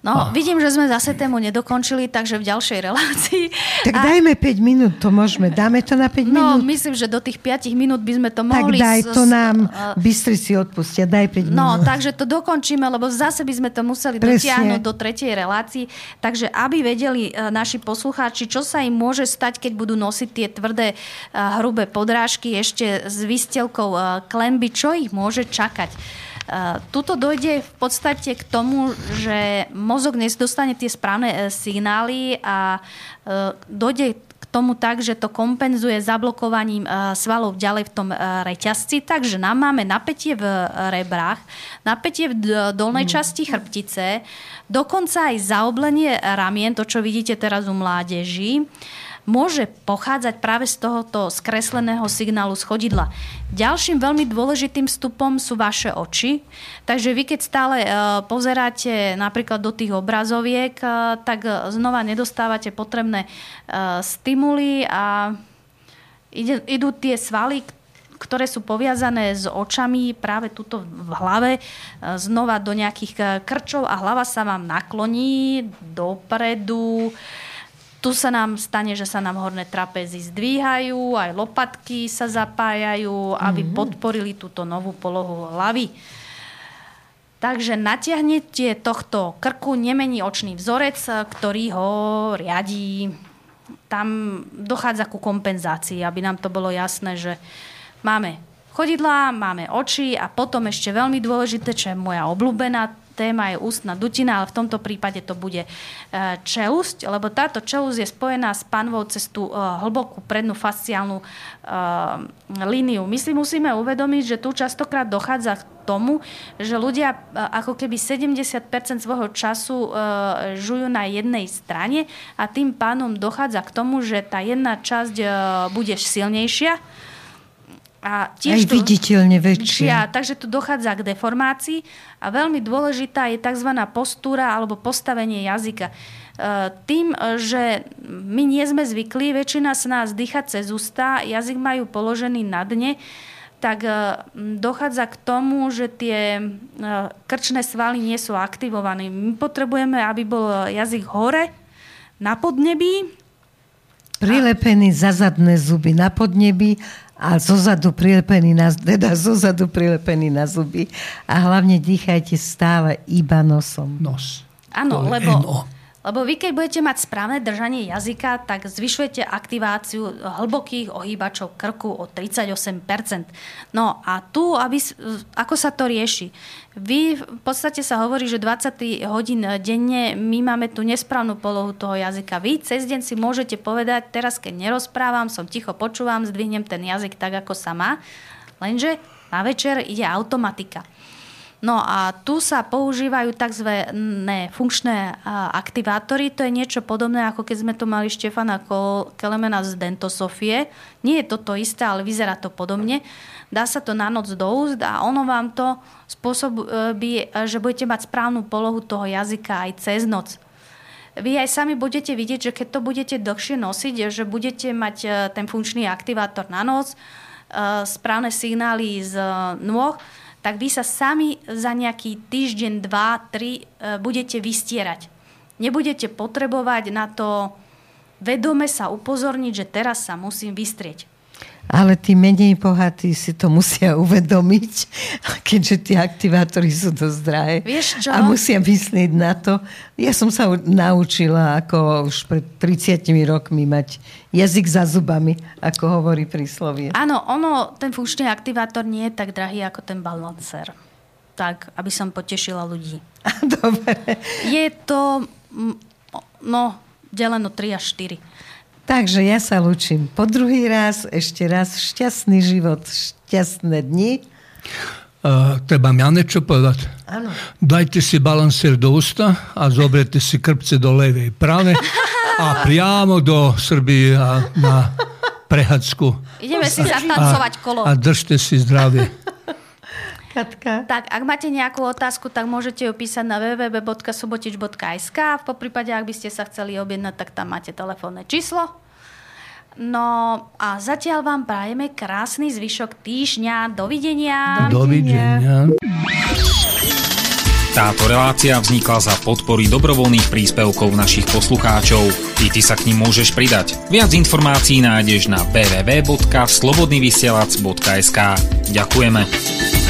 No, vidím, že sme zase tému nedokončili, takže v ďalšej relácii. Tak A- dajme 5 minút, to môžeme. Dáme to na 5 No, minút? myslím, že do tých 5 minút by sme to Tak mohli... daj, s- to nám a- bystri si odpustia. Daj 5 No, minút. takže to dokončíme, lebo zase by sme to museli Presne. dotiahnuť do tretej relácii. Takže aby vedeli e, naši poslucháči, čo sa im môže stať, keď budú nosiť tie tvrdé, e, hrubé podrážky ešte s výstelkou e, klemby, čo ich môže čakať. Tuto dojde v podstate k tomu, že mozog nedostane tie správne e, signály a e, dojde k tomu tak, že to kompenzuje zablokovaním e, svalov ďalej v tom reťazci. Takže nám máme napätie v rebrách, napätie v dolnej časti chrbtice, dokonca aj zaoblenie ramien, to čo vidíte teraz u mládeží môže pochádzať práve z tohoto skresleného signálu schodidla. Ďalším veľmi dôležitým vstupom sú vaše oči. Takže vy, keď stále e, pozeráte napríklad do tých obrazoviek, e, tak znova nedostávate potrebné e, stimuly a idú tie svaly, ktoré sú poviazané s očami práve tuto v hlave, znova do nejakých krčov a hlava sa vám nakloní dopredu. Tu sa nám stane, že sa nám horné trapézy zdvíhajú, aj lopatky sa zapájajú, aby podporili túto novú polohu hlavy. Takže natiahnete tohto krku nemení očný vzorec, ktorý ho riadí. Tam dochádza ku kompenzácii, aby nám to bolo jasné, že máme chodidlá, máme oči a potom ešte veľmi dôležité, čo je moja obľúbená téma je ústna dutina, ale v tomto prípade to bude e, čelusť, lebo táto čelusť je spojená s panvou cez tú e, hlbokú prednú fasciálnu e, líniu. My si musíme uvedomiť, že tu častokrát dochádza k tomu, že ľudia ako keby 70% svojho času žujú na jednej strane a tým pánom dochádza k tomu, že tá jedna časť bude silnejšia a tiež Aj viditeľne väčšia. Takže tu dochádza k deformácii a veľmi dôležitá je tzv. postúra alebo postavenie jazyka. E, tým, že my nie sme zvykli, väčšina z nás dýchať cez ústa, jazyk majú položený na dne, tak e, dochádza k tomu, že tie e, krčné svaly nie sú aktivované. My potrebujeme, aby bol jazyk hore, na podnebí. Prilepený za zadné zuby na podnebí a zozadu prilepený na, teda zozadu prilepený na zuby. A hlavne dýchajte stále iba nosom. Nos. Áno, lebo... NO. Lebo vy, keď budete mať správne držanie jazyka, tak zvyšujete aktiváciu hlbokých ohýbačov krku o 38%. No a tu, aby, ako sa to rieši? Vy v podstate sa hovorí, že 20 hodín denne my máme tú nesprávnu polohu toho jazyka. Vy cez deň si môžete povedať, teraz keď nerozprávam, som ticho počúvam, zdvihnem ten jazyk tak, ako sa má. Lenže na večer ide automatika. No a tu sa používajú tzv. funkčné aktivátory. To je niečo podobné, ako keď sme tu mali Štefana Kelemena z Dentosofie. Nie je to to isté, ale vyzerá to podobne. Dá sa to na noc do úst a ono vám to spôsobí, že budete mať správnu polohu toho jazyka aj cez noc. Vy aj sami budete vidieť, že keď to budete dlhšie nosiť, že budete mať e, ten funkčný aktivátor na noc, e, správne signály z nôh, tak vy sa sami za nejaký týždeň, dva, tri e, budete vystierať. Nebudete potrebovať na to vedome sa upozorniť, že teraz sa musím vystrieť. Ale tí menej bohatí si to musia uvedomiť, keďže tie aktivátory sú dosť drahé. Vieš čo? A musia myslieť na to. Ja som sa naučila, ako už pred 30 rokmi mať jazyk za zubami, ako hovorí príslovie. Áno, ono, ten funkčný aktivátor nie je tak drahý ako ten balancer. Tak, aby som potešila ľudí. Dobre. Je to, no, deleno 3 až 4. Takže ja sa lučím po druhý raz, ešte raz šťastný život, šťastné dni. Uh, treba ja niečo povedať? Áno. Dajte si balansier do ústa a zobrete si krpce do levej prave a priamo do Srbie a na prehádzku. Ideme si zatancovať kolo. A držte si zdravie. Katka. Tak, ak máte nejakú otázku, tak môžete ju písať na www.subotič.sk. V prípade, ak by ste sa chceli objednať, tak tam máte telefónne číslo. No a zatiaľ vám prajeme krásny zvyšok týždňa. Dovidenia. Dovidenia. Táto relácia vznikla za podpory dobrovoľných príspevkov našich poslucháčov. I ty sa k ním môžeš pridať. Viac informácií nájdeš na www.slobodnyvysielac.sk Ďakujeme.